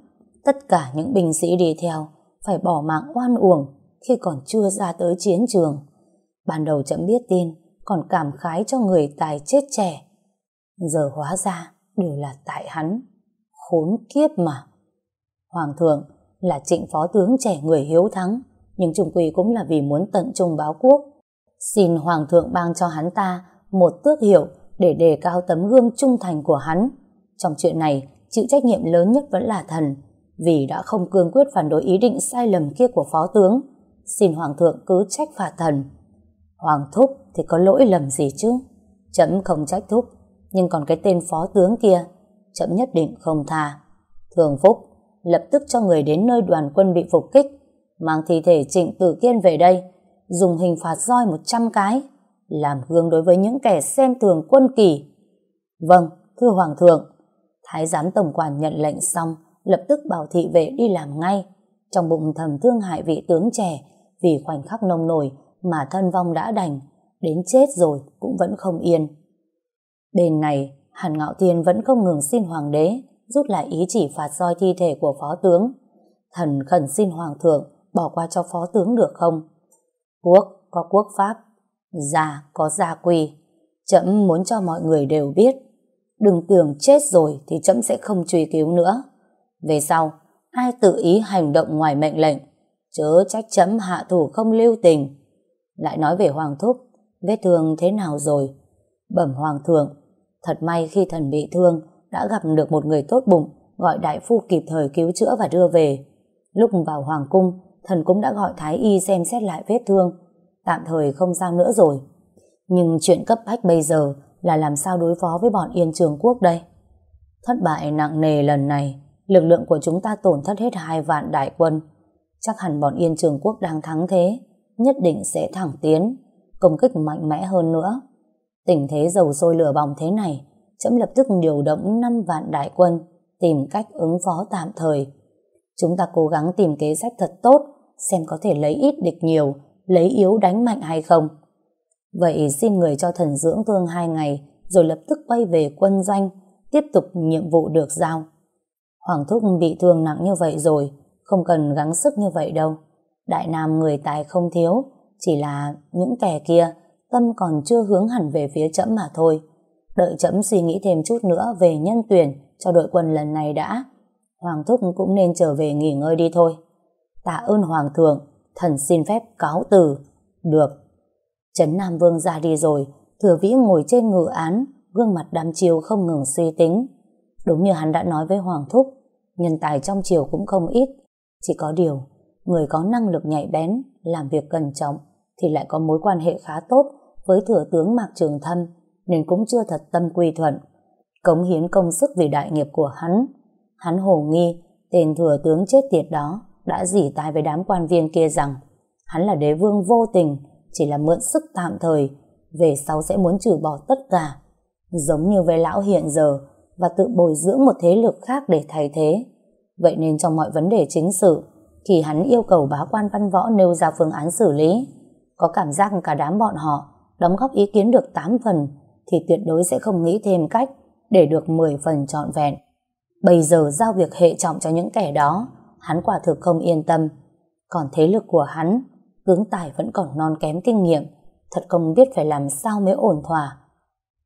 Tất cả những binh sĩ đi theo phải bỏ mạng oan uổng khi còn chưa ra tới chiến trường. Ban đầu chậm biết tin, còn cảm khái cho người tài chết trẻ. Giờ hóa ra đều là tại hắn. Khốn kiếp mà. Hoàng thượng là trịnh phó tướng trẻ người hiếu thắng, nhưng trung quy cũng là vì muốn tận trung báo quốc. Xin Hoàng thượng ban cho hắn ta một tước hiệu để đề cao tấm gương trung thành của hắn. Trong chuyện này, chịu trách nhiệm lớn nhất vẫn là thần, vì đã không cương quyết phản đối ý định sai lầm kia của phó tướng xin hoàng thượng cứ trách phạt thần. Hoàng thúc thì có lỗi lầm gì chứ? Chấm không trách thúc, nhưng còn cái tên phó tướng kia, chấm nhất định không tha. Thường Phúc lập tức cho người đến nơi đoàn quân bị phục kích, mang thi thể trịnh tử kiên về đây, dùng hình phạt roi 100 cái, làm gương đối với những kẻ xem thường quân kỳ. Vâng, thưa Hoàng thượng, Thái giám tổng quản nhận lệnh xong, lập tức bảo thị vệ đi làm ngay. Trong bụng thầm thương hại vị tướng trẻ, vì khoảnh khắc nông nổi mà thân vong đã đành, đến chết rồi cũng vẫn không yên. Bên này, Hàn Ngạo Thiên vẫn không ngừng xin hoàng đế rút lại ý chỉ phạt roi thi thể của phó tướng. Thần khẩn xin hoàng thượng bỏ qua cho phó tướng được không? Quốc có quốc pháp, gia có gia quy. Chậm muốn cho mọi người đều biết. Đừng tưởng chết rồi thì chấm sẽ không truy cứu nữa. Về sau, ai tự ý hành động ngoài mệnh lệnh, chớ trách chấm hạ thủ không lưu tình. Lại nói về Hoàng Thúc, vết thương thế nào rồi? Bẩm Hoàng thượng, thật may khi thần bị thương, đã gặp được một người tốt bụng, gọi đại phu kịp thời cứu chữa và đưa về. Lúc vào Hoàng cung, thần cũng đã gọi Thái Y xem xét lại vết thương, tạm thời không sao nữa rồi. Nhưng chuyện cấp bách bây giờ là làm sao đối phó với bọn Yên Trường Quốc đây? Thất bại nặng nề lần này, lực lượng của chúng ta tổn thất hết hai vạn đại quân. Chắc hẳn bọn Yên Trường Quốc đang thắng thế, nhất định sẽ thẳng tiến, công kích mạnh mẽ hơn nữa. Tình thế dầu sôi lửa bỏng thế này, chấm lập tức điều động 5 vạn đại quân, tìm cách ứng phó tạm thời. Chúng ta cố gắng tìm kế sách thật tốt, xem có thể lấy ít địch nhiều, lấy yếu đánh mạnh hay không. Vậy xin người cho thần dưỡng thương hai ngày, rồi lập tức quay về quân doanh, tiếp tục nhiệm vụ được giao. Hoàng Thúc bị thương nặng như vậy rồi, không cần gắng sức như vậy đâu. Đại Nam người tài không thiếu, chỉ là những kẻ kia tâm còn chưa hướng hẳn về phía chậm mà thôi. Đợi chậm suy nghĩ thêm chút nữa về nhân tuyển cho đội quân lần này đã. Hoàng Thúc cũng nên trở về nghỉ ngơi đi thôi. Tạ ơn Hoàng thượng, thần xin phép cáo từ. Được. Trấn Nam Vương ra đi rồi, thừa vĩ ngồi trên ngự án, gương mặt đăm chiêu không ngừng suy tính. Đúng như hắn đã nói với Hoàng Thúc, nhân tài trong triều cũng không ít. Chỉ có điều, người có năng lực nhạy bén, làm việc cẩn trọng, thì lại có mối quan hệ khá tốt với thừa tướng Mạc Trường Thâm, nên cũng chưa thật tâm quy thuận. Cống hiến công sức vì đại nghiệp của hắn. Hắn hồ nghi, tên thừa tướng chết tiệt đó đã dỉ tai với đám quan viên kia rằng hắn là đế vương vô tình, chỉ là mượn sức tạm thời, về sau sẽ muốn trừ bỏ tất cả. Giống như với lão hiện giờ, và tự bồi dưỡng một thế lực khác để thay thế. Vậy nên trong mọi vấn đề chính sự, thì hắn yêu cầu bá quan văn võ nêu ra phương án xử lý, có cảm giác cả đám bọn họ đóng góp ý kiến được 8 phần thì tuyệt đối sẽ không nghĩ thêm cách để được 10 phần trọn vẹn. Bây giờ giao việc hệ trọng cho những kẻ đó, hắn quả thực không yên tâm. Còn thế lực của hắn, tướng tài vẫn còn non kém kinh nghiệm, thật không biết phải làm sao mới ổn thỏa.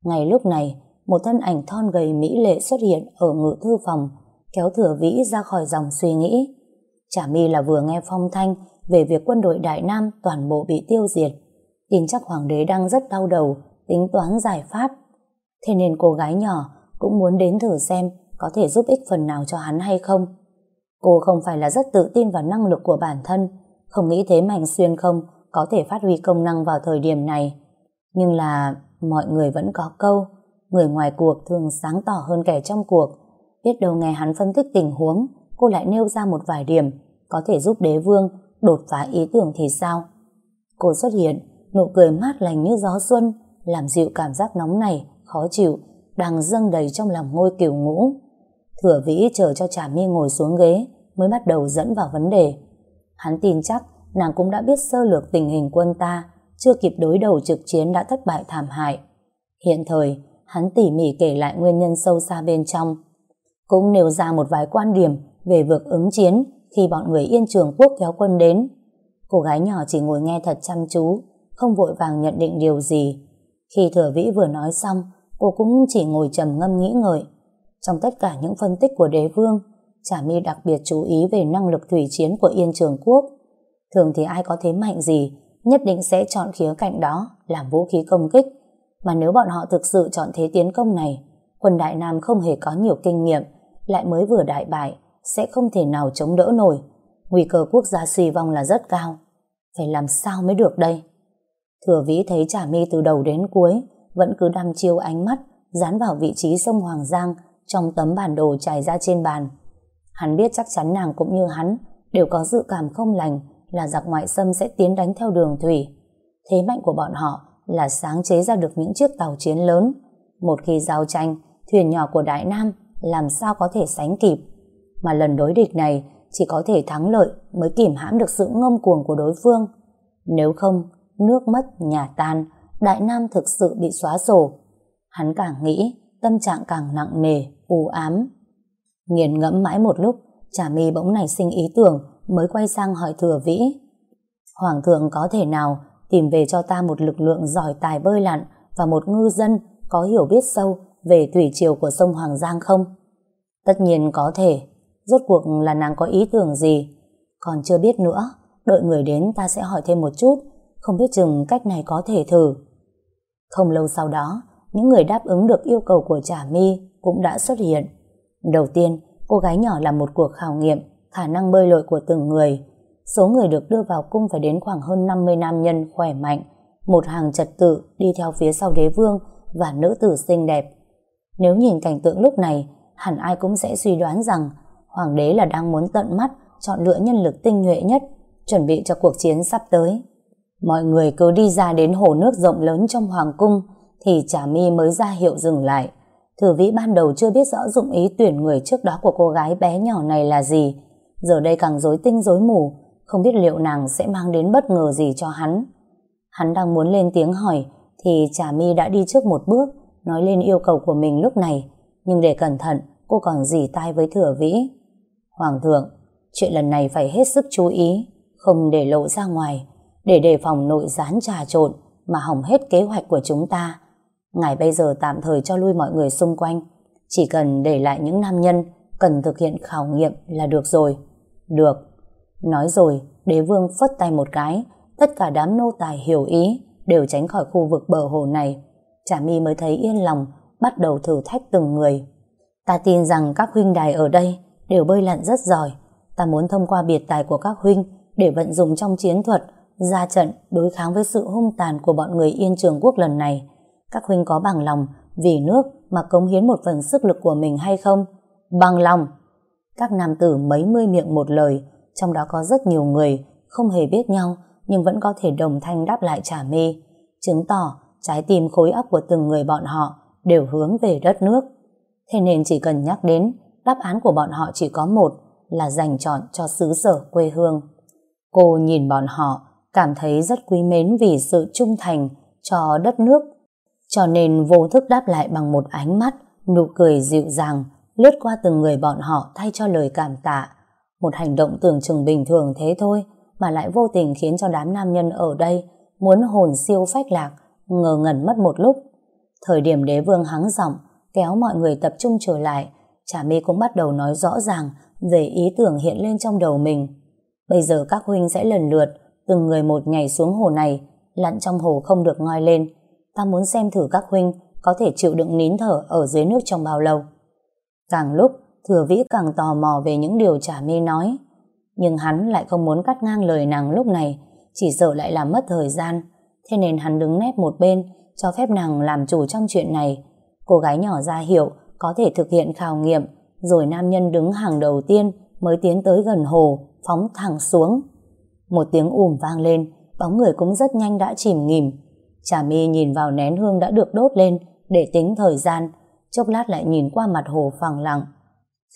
Ngay lúc này, một thân ảnh thon gầy mỹ lệ xuất hiện ở ngự thư phòng, kéo thừa vĩ ra khỏi dòng suy nghĩ. Chả mi là vừa nghe phong thanh về việc quân đội Đại Nam toàn bộ bị tiêu diệt. Tin chắc hoàng đế đang rất đau đầu, tính toán giải pháp. Thế nên cô gái nhỏ cũng muốn đến thử xem có thể giúp ích phần nào cho hắn hay không. Cô không phải là rất tự tin vào năng lực của bản thân, không nghĩ thế Mạnh Xuyên không có thể phát huy công năng vào thời điểm này. Nhưng là mọi người vẫn có câu, người ngoài cuộc thường sáng tỏ hơn kẻ trong cuộc. Biết đâu nghe hắn phân tích tình huống, cô lại nêu ra một vài điểm có thể giúp đế vương đột phá ý tưởng thì sao? Cô xuất hiện, nụ cười mát lành như gió xuân, làm dịu cảm giác nóng này, khó chịu, đang dâng đầy trong lòng ngôi kiều ngũ. Thừa vĩ chờ cho Trà My ngồi xuống ghế, mới bắt đầu dẫn vào vấn đề. Hắn tin chắc nàng cũng đã biết sơ lược tình hình quân ta, chưa kịp đối đầu trực chiến đã thất bại thảm hại. Hiện thời, hắn tỉ mỉ kể lại nguyên nhân sâu xa bên trong. Cũng nêu ra một vài quan điểm về việc ứng chiến khi bọn người Yên Trường Quốc kéo quân đến. Cô gái nhỏ chỉ ngồi nghe thật chăm chú, không vội vàng nhận định điều gì. Khi thừa vĩ vừa nói xong, cô cũng chỉ ngồi trầm ngâm nghĩ ngợi. Trong tất cả những phân tích của đế vương, Trà My đặc biệt chú ý về năng lực thủy chiến của Yên Trường Quốc. Thường thì ai có thế mạnh gì, nhất định sẽ chọn khía cạnh đó làm vũ khí công kích. Mà nếu bọn họ thực sự chọn thế tiến công này, quân Đại Nam không hề có nhiều kinh nghiệm, lại mới vừa đại bại, sẽ không thể nào chống đỡ nổi. Nguy cơ quốc gia suy vong là rất cao. Phải làm sao mới được đây? Thừa vĩ thấy Trà My từ đầu đến cuối vẫn cứ đăm chiêu ánh mắt dán vào vị trí sông Hoàng Giang trong tấm bản đồ trải ra trên bàn. Hắn biết chắc chắn nàng cũng như hắn đều có dự cảm không lành là giặc ngoại xâm sẽ tiến đánh theo đường thủy. Thế mạnh của bọn họ là sáng chế ra được những chiếc tàu chiến lớn. Một khi giao tranh, thuyền nhỏ của Đại Nam làm sao có thể sánh kịp. Mà lần đối địch này chỉ có thể thắng lợi mới kìm hãm được sự ngông cuồng của đối phương. Nếu không, nước mất, nhà tan, Đại Nam thực sự bị xóa sổ. Hắn càng nghĩ, tâm trạng càng nặng nề, u ám. Nghiền ngẫm mãi một lúc, Trà my bỗng nảy sinh ý tưởng mới quay sang hỏi thừa vĩ. Hoàng thượng có thể nào tìm về cho ta một lực lượng giỏi tài bơi lặn và một ngư dân có hiểu biết sâu về thủy triều của sông Hoàng Giang không? Tất nhiên có thể. Rốt cuộc là nàng có ý tưởng gì? Còn chưa biết nữa. Đợi người đến ta sẽ hỏi thêm một chút. Không biết chừng cách này có thể thử. Không lâu sau đó, những người đáp ứng được yêu cầu của Trà My cũng đã xuất hiện. Đầu tiên, cô gái nhỏ làm một cuộc khảo nghiệm khả năng bơi lội của từng người. Số người được đưa vào cung phải đến khoảng hơn 50 nam nhân khỏe mạnh, một hàng trật tự đi theo phía sau đế vương và nữ tử xinh đẹp. Nếu nhìn cảnh tượng lúc này, hẳn ai cũng sẽ suy đoán rằng hoàng đế là đang muốn tận mắt chọn lựa nhân lực tinh nhuệ nhất, chuẩn bị cho cuộc chiến sắp tới. Mọi người cứ đi ra đến hồ nước rộng lớn trong hoàng cung, thì Trà My mới ra hiệu dừng lại. Thử vĩ ban đầu chưa biết rõ dụng ý tuyển người trước đó của cô gái bé nhỏ này là gì, giờ đây càng rối tinh rối mù, không biết liệu nàng sẽ mang đến bất ngờ gì cho hắn. Hắn đang muốn lên tiếng hỏi, thì Trà My đã đi trước một bước, nói lên yêu cầu của mình lúc này, nhưng để cẩn thận, cô còn dì tai với thừa vĩ. Hoàng thượng, chuyện lần này phải hết sức chú ý, không để lộ ra ngoài, để đề phòng nội gián trà trộn mà hỏng hết kế hoạch của chúng ta. Ngài bây giờ tạm thời cho lui mọi người xung quanh, chỉ cần để lại những nam nhân cần thực hiện khảo nghiệm là được rồi. Được. Nói rồi, đế vương phất tay một cái, tất cả đám nô tài hiểu ý, đều tránh khỏi khu vực bờ hồ này. Chả mi mới thấy yên lòng, bắt đầu thử thách từng người. Ta tin rằng các huynh đài ở đây đều bơi lặn rất giỏi. Ta muốn thông qua biệt tài của các huynh để vận dụng trong chiến thuật, ra trận đối kháng với sự hung tàn của bọn người Yên Trường Quốc lần này. Các huynh có bằng lòng vì nước mà cống hiến một phần sức lực của mình hay không? Bằng lòng! Các nam tử mấy mươi miệng một lời, trong đó có rất nhiều người không hề biết nhau nhưng vẫn có thể đồng thanh đáp lại trả mê, chứng tỏ trái tim khối óc của từng người bọn họ đều hướng về đất nước. Thế nên chỉ cần nhắc đến, đáp án của bọn họ chỉ có một là dành chọn cho xứ sở quê hương. Cô nhìn bọn họ, cảm thấy rất quý mến vì sự trung thành cho đất nước, cho nên vô thức đáp lại bằng một ánh mắt, nụ cười dịu dàng, lướt qua từng người bọn họ thay cho lời cảm tạ. Một hành động tưởng chừng bình thường thế thôi, mà lại vô tình khiến cho đám nam nhân ở đây muốn hồn siêu phách lạc, ngờ ngẩn mất một lúc. Thời điểm đế vương hắng giọng, kéo mọi người tập trung trở lại, Trà My cũng bắt đầu nói rõ ràng về ý tưởng hiện lên trong đầu mình. Bây giờ các huynh sẽ lần lượt, từng người một nhảy xuống hồ này, lặn trong hồ không được ngoi lên. Ta muốn xem thử các huynh có thể chịu đựng nín thở ở dưới nước trong bao lâu. Càng lúc, thừa vĩ càng tò mò về những điều trả mi nói. Nhưng hắn lại không muốn cắt ngang lời nàng lúc này, chỉ sợ lại làm mất thời gian. Thế nên hắn đứng nép một bên, cho phép nàng làm chủ trong chuyện này. Cô gái nhỏ ra hiệu có thể thực hiện khảo nghiệm, rồi nam nhân đứng hàng đầu tiên mới tiến tới gần hồ, phóng thẳng xuống. Một tiếng ùm vang lên, bóng người cũng rất nhanh đã chìm nghỉm. Trà mi nhìn vào nén hương đã được đốt lên để tính thời gian, chốc lát lại nhìn qua mặt hồ phẳng lặng.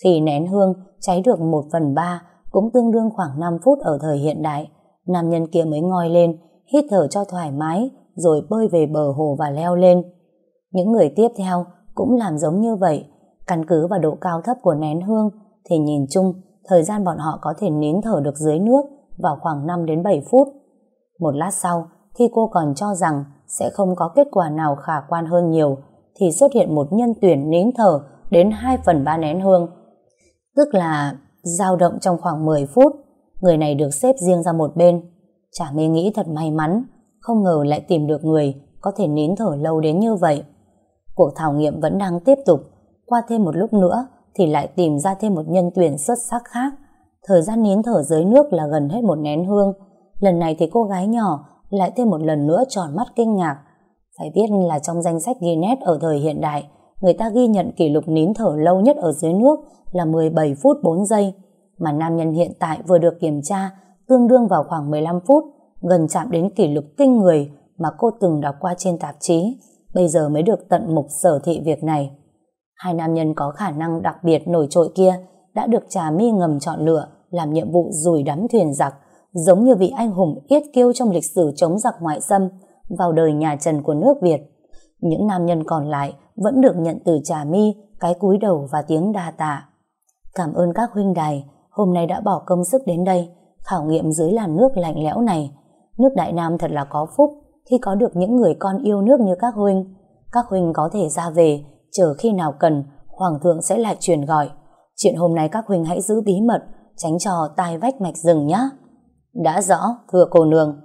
Khi nén hương cháy được một phần ba, cũng tương đương khoảng 5 phút ở thời hiện đại, nam nhân kia mới ngoi lên, hít thở cho thoải mái, rồi bơi về bờ hồ và leo lên. Những người tiếp theo cũng làm giống như vậy, căn cứ vào độ cao thấp của nén hương, thì nhìn chung, thời gian bọn họ có thể nín thở được dưới nước vào khoảng 5 đến 7 phút. Một lát sau, khi cô còn cho rằng sẽ không có kết quả nào khả quan hơn nhiều, thì xuất hiện một nhân tuyển nín thở đến 2 phần 3 nén hương. Tức là dao động trong khoảng 10 phút, người này được xếp riêng ra một bên. Chả mê nghĩ thật may mắn, không ngờ lại tìm được người có thể nín thở lâu đến như vậy. Cuộc thảo nghiệm vẫn đang tiếp tục, qua thêm một lúc nữa thì lại tìm ra thêm một nhân tuyển xuất sắc khác. Thời gian nín thở dưới nước là gần hết một nén hương. Lần này thì cô gái nhỏ lại thêm một lần nữa tròn mắt kinh ngạc. Phải biết là trong danh sách Guinness ở thời hiện đại, người ta ghi nhận kỷ lục nín thở lâu nhất ở dưới nước là 17 phút 4 giây, mà nam nhân hiện tại vừa được kiểm tra tương đương vào khoảng 15 phút, gần chạm đến kỷ lục kinh người mà cô từng đọc qua trên tạp chí, bây giờ mới được tận mục sở thị việc này. Hai nam nhân có khả năng đặc biệt nổi trội kia đã được Trà Mi ngầm chọn lựa làm nhiệm vụ rùi đắm thuyền giặc, giống như vị anh hùng yết kiêu trong lịch sử chống giặc ngoại xâm vào đời nhà Trần của nước Việt. Những nam nhân còn lại vẫn được nhận từ Trà Mi cái cúi đầu và tiếng đa tạ. Cảm ơn các huynh đài, hôm nay đã bỏ công sức đến đây, khảo nghiệm dưới làn nước lạnh lẽo này. Nước Đại Nam thật là có phúc khi có được những người con yêu nước như các huynh. Các huynh có thể ra về, chờ khi nào cần, Hoàng thượng sẽ lại truyền gọi. Chuyện hôm nay các huynh hãy giữ bí mật, tránh cho tai vách mạch rừng nhé. Đã rõ, thưa cô nương.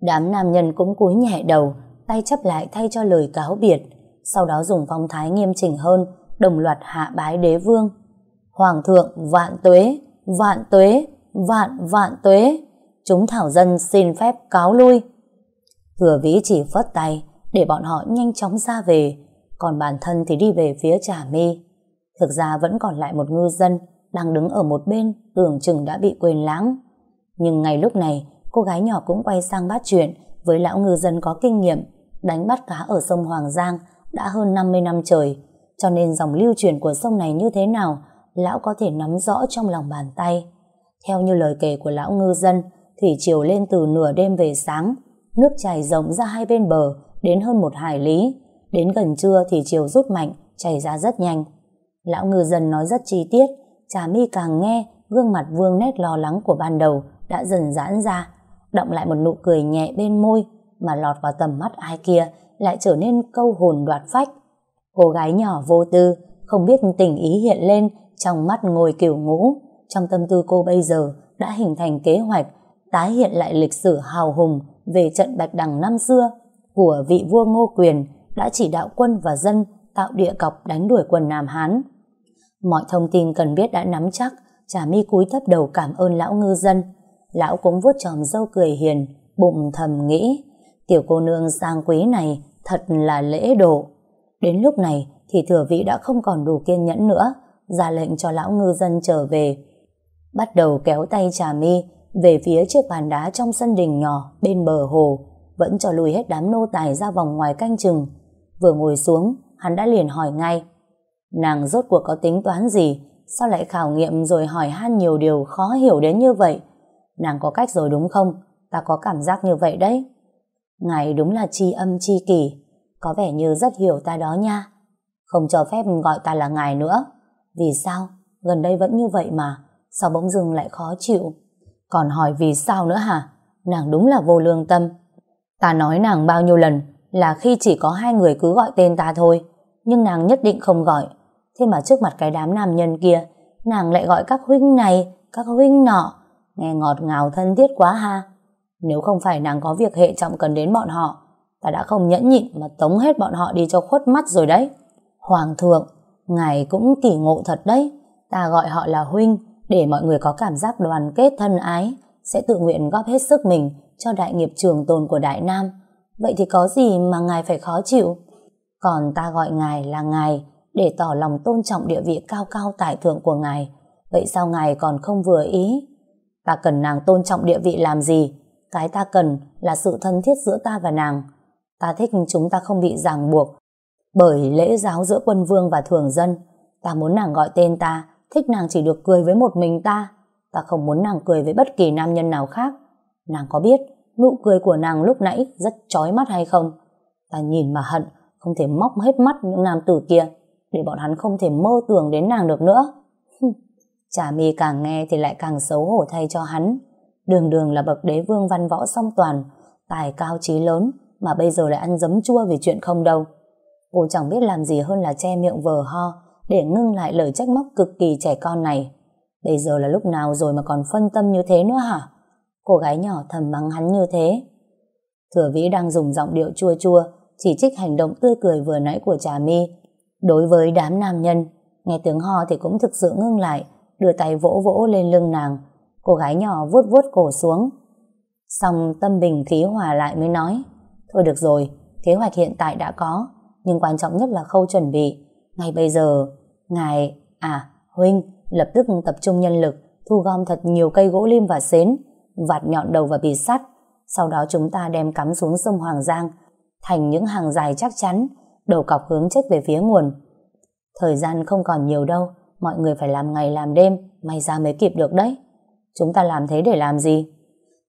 Đám nam nhân cũng cúi nhẹ đầu, tay chấp lại thay cho lời cáo biệt, sau đó dùng phong thái nghiêm chỉnh hơn, đồng loạt hạ bái đế vương. Hoàng thượng vạn tuế, vạn tuế, vạn vạn tuế. Chúng thảo dân xin phép cáo lui. Thừa vĩ chỉ phất tay để bọn họ nhanh chóng ra về, còn bản thân thì đi về phía Trà Mi. Thực ra vẫn còn lại một ngư dân đang đứng ở một bên tưởng chừng đã bị quên lãng. Nhưng ngay lúc này, cô gái nhỏ cũng quay sang bắt chuyện với lão ngư dân có kinh nghiệm đánh bắt cá ở sông Hoàng Giang đã hơn 50 năm trời, cho nên dòng lưu truyền của sông này như thế nào, lão có thể nắm rõ trong lòng bàn tay. Theo như lời kể của lão ngư dân, thủy chiều lên từ nửa đêm về sáng, nước chảy rộng ra hai bên bờ đến hơn một hải lý. Đến gần trưa thì chiều rút mạnh, chảy ra rất nhanh. Lão ngư dân nói rất chi tiết, Trà mi càng nghe, gương mặt vương nét lo lắng của ban đầu đã dần giãn ra, động lại một nụ cười nhẹ bên môi mà lọt vào tầm mắt ai kia lại trở nên câu hồn đoạt phách. Cô gái nhỏ vô tư, không biết tình ý hiện lên trong mắt ngồi kiểu ngũ. Trong tâm tư cô bây giờ đã hình thành kế hoạch tái hiện lại lịch sử hào hùng về trận Bạch Đằng năm xưa của vị vua Ngô Quyền đã chỉ đạo quân và dân tạo địa cọc đánh đuổi quân Nam Hán. Mọi thông tin cần biết đã nắm chắc, Trà mi cúi thấp đầu cảm ơn lão ngư dân. Lão cũng vuốt tròm dâu cười hiền, bụng thầm nghĩ, tiểu cô nương sang quý này thật là lễ độ. Đến lúc này thì thừa vị đã không còn đủ kiên nhẫn nữa, ra lệnh cho lão ngư dân trở về. Bắt đầu kéo tay Trà mi về phía chiếc bàn đá trong sân đình nhỏ bên bờ hồ, vẫn cho lùi hết đám nô tài ra vòng ngoài canh chừng. Vừa ngồi xuống, hắn đã liền hỏi ngay. Nàng rốt cuộc có tính toán gì? Sao lại khảo nghiệm rồi hỏi han nhiều điều khó hiểu đến như vậy? Nàng có cách rồi đúng không? Ta có cảm giác như vậy đấy. Ngài đúng là chi âm chi kỷ, có vẻ như rất hiểu ta đó nha. Không cho phép gọi ta là ngài nữa. Vì sao? Gần đây vẫn như vậy mà. Sao bỗng dưng lại khó chịu? Còn hỏi vì sao nữa hả? Nàng đúng là vô lương tâm. Ta nói nàng bao nhiêu lần là khi chỉ có hai người cứ gọi tên ta thôi. Nhưng nàng nhất định không gọi. Thế mà trước mặt cái đám nam nhân kia, nàng lại gọi các huynh này, các huynh nọ. Nghe ngọt ngào thân thiết quá ha. Nếu không phải nàng có việc hệ trọng cần đến bọn họ, ta đã không nhẫn nhịn mà tống hết bọn họ đi cho khuất mắt rồi đấy. Hoàng thượng, ngài cũng kỳ ngộ thật đấy. Ta gọi họ là huynh, để mọi người có cảm giác đoàn kết thân ái, sẽ tự nguyện góp hết sức mình cho đại nghiệp trường tồn của Đại Nam. Vậy thì có gì mà ngài phải khó chịu? Còn ta gọi ngài là ngài để tỏ lòng tôn trọng địa vị cao cao tại thượng của ngài. Vậy sao ngài còn không vừa ý? Ta cần nàng tôn trọng địa vị làm gì? Cái ta cần là sự thân thiết giữa ta và nàng. Ta thích chúng ta không bị ràng buộc bởi lễ giáo giữa quân vương và thường dân. Ta muốn nàng gọi tên ta, thích nàng chỉ được cười với một mình ta. Ta không muốn nàng cười với bất kỳ nam nhân nào khác. Nàng có biết nụ cười của nàng lúc nãy rất chói mắt hay không? Ta nhìn mà hận, không thể móc hết mắt những nam tử kia, để bọn hắn không thể mơ tưởng đến nàng được nữa. Trà mi càng nghe thì lại càng xấu hổ thay cho hắn. Đường đường là bậc đế vương văn võ song toàn, tài cao trí lớn, mà bây giờ lại ăn giấm chua vì chuyện không đâu. Cô chẳng biết làm gì hơn là che miệng vờ ho để ngưng lại lời trách móc cực kỳ trẻ con này. Bây giờ là lúc nào rồi mà còn phân tâm như thế nữa hả? Cô gái nhỏ thầm mắng hắn như thế. Thừa vĩ đang dùng giọng điệu chua chua chỉ trích hành động tươi cười vừa nãy của trà mi. Đối với đám nam nhân, nghe tiếng ho thì cũng thực sự ngưng lại, đưa tay vỗ vỗ lên lưng nàng. Cô gái nhỏ vuốt vuốt cổ xuống. Xong tâm bình khí hòa lại mới nói Thôi được rồi, kế hoạch hiện tại đã có nhưng quan trọng nhất là khâu chuẩn bị. Ngay bây giờ, ngài, à, Huynh, lập tức tập trung nhân lực, thu gom thật nhiều cây gỗ lim và xến, vạt nhọn đầu và bì sắt. sau đó chúng ta đem cắm xuống sông Hoàng Giang, thành những hàng dài chắc chắn, đầu cọc hướng chết về phía nguồn. Thời gian không còn nhiều đâu, mọi người phải làm ngày làm đêm, may ra mới kịp được đấy. Chúng ta làm thế để làm gì?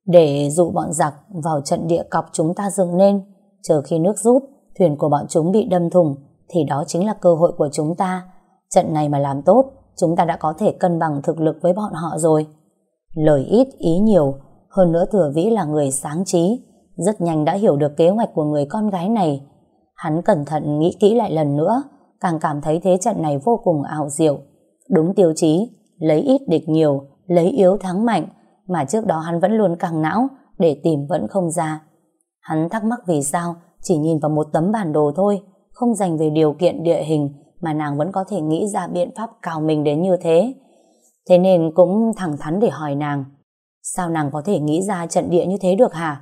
Để dụ bọn giặc vào trận địa cọc chúng ta dựng nên, chờ khi nước rút, thuyền của bọn chúng bị đâm thùng, thì đó chính là cơ hội của chúng ta. Trận này mà làm tốt, chúng ta đã có thể cân bằng thực lực với bọn họ rồi. Lời ít, ý nhiều, hơn nữa Thừa Vĩ là người sáng trí, rất nhanh đã hiểu được kế hoạch của người con gái này. Hắn cẩn thận nghĩ kỹ lại lần nữa, càng cảm thấy thế trận này vô cùng ảo diệu. Đúng tiêu chí, lấy ít địch nhiều, lấy yếu thắng mạnh, mà trước đó hắn vẫn luôn căng não, để tìm vẫn không ra. Hắn thắc mắc vì sao, chỉ nhìn vào một tấm bản đồ thôi, không dành về điều kiện địa hình, mà nàng vẫn có thể nghĩ ra biện pháp cào mình đến như thế. Thế nên cũng thẳng thắn để hỏi nàng, sao nàng có thể nghĩ ra trận địa như thế được hả?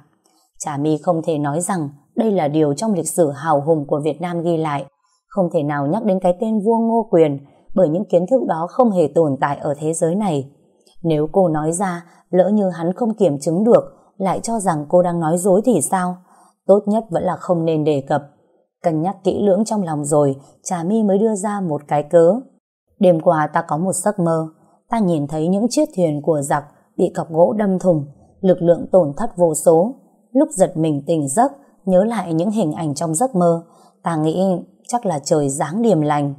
Trà My không thể nói rằng đây là điều trong lịch sử hào hùng của Việt Nam ghi lại, không thể nào nhắc đến cái tên vua Ngô Quyền, bởi những kiến thức đó không hề tồn tại ở thế giới này. Nếu cô nói ra, lỡ như hắn không kiểm chứng được, lại cho rằng cô đang nói dối thì sao? Tốt nhất vẫn là không nên đề cập. Cân nhắc kỹ lưỡng trong lòng rồi, Trà My mới đưa ra một cái cớ. Đêm qua ta có một giấc mơ, ta nhìn thấy những chiếc thuyền của giặc bị cọc gỗ đâm thùng, lực lượng tổn thất vô số. Lúc giật mình tỉnh giấc, nhớ lại những hình ảnh trong giấc mơ, ta nghĩ chắc là trời giáng điềm lành.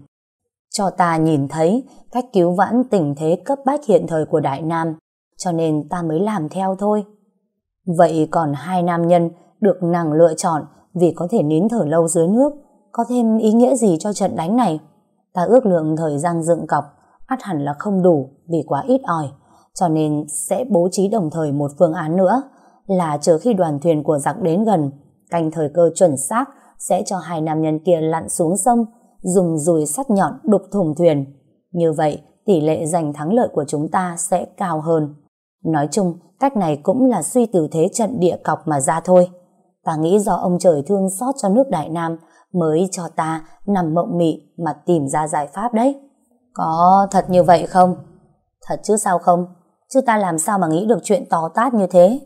Cho ta nhìn thấy cách cứu vãn tình thế cấp bách hiện thời của Đại Nam, cho nên ta mới làm theo thôi. Vậy còn hai nam nhân được nàng lựa chọn vì có thể nín thở lâu dưới nước, có thêm ý nghĩa gì cho trận đánh này? Ta ước lượng thời gian dựng cọc, ắt hẳn là không đủ vì quá ít ỏi, cho nên sẽ bố trí đồng thời một phương án nữa là chờ khi đoàn thuyền của giặc đến gần, canh thời cơ chuẩn xác sẽ cho hai nam nhân kia lặn xuống sông, dùng dùi sắt nhọn đục thùng thuyền. Như vậy, tỷ lệ giành thắng lợi của chúng ta sẽ cao hơn. Nói chung, cách này cũng là suy từ thế trận địa cọc mà ra thôi. Ta nghĩ do ông trời thương xót cho nước Đại Nam mới cho ta nằm mộng mị mà tìm ra giải pháp đấy. Có thật như vậy không? Thật chứ sao không? Chứ ta làm sao mà nghĩ được chuyện to tát như thế?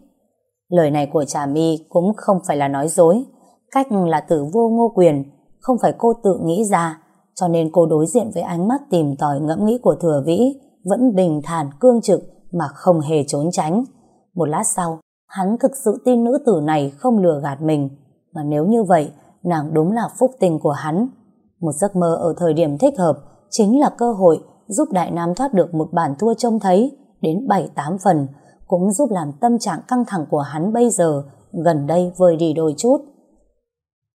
Lời này của Trà My cũng không phải là nói dối. Cách là tử vô ngô quyền, không phải cô tự nghĩ ra, cho nên cô đối diện với ánh mắt tìm tòi ngẫm nghĩ của thừa vĩ, vẫn bình thản cương trực mà không hề trốn tránh. Một lát sau, hắn thực sự tin nữ tử này không lừa gạt mình, mà nếu như vậy, nàng đúng là phúc tình của hắn. Một giấc mơ ở thời điểm thích hợp chính là cơ hội giúp Đại Nam thoát được một bản thua trông thấy đến 7-8 phần, cũng giúp làm tâm trạng căng thẳng của hắn bây giờ gần đây vơi đi đôi chút.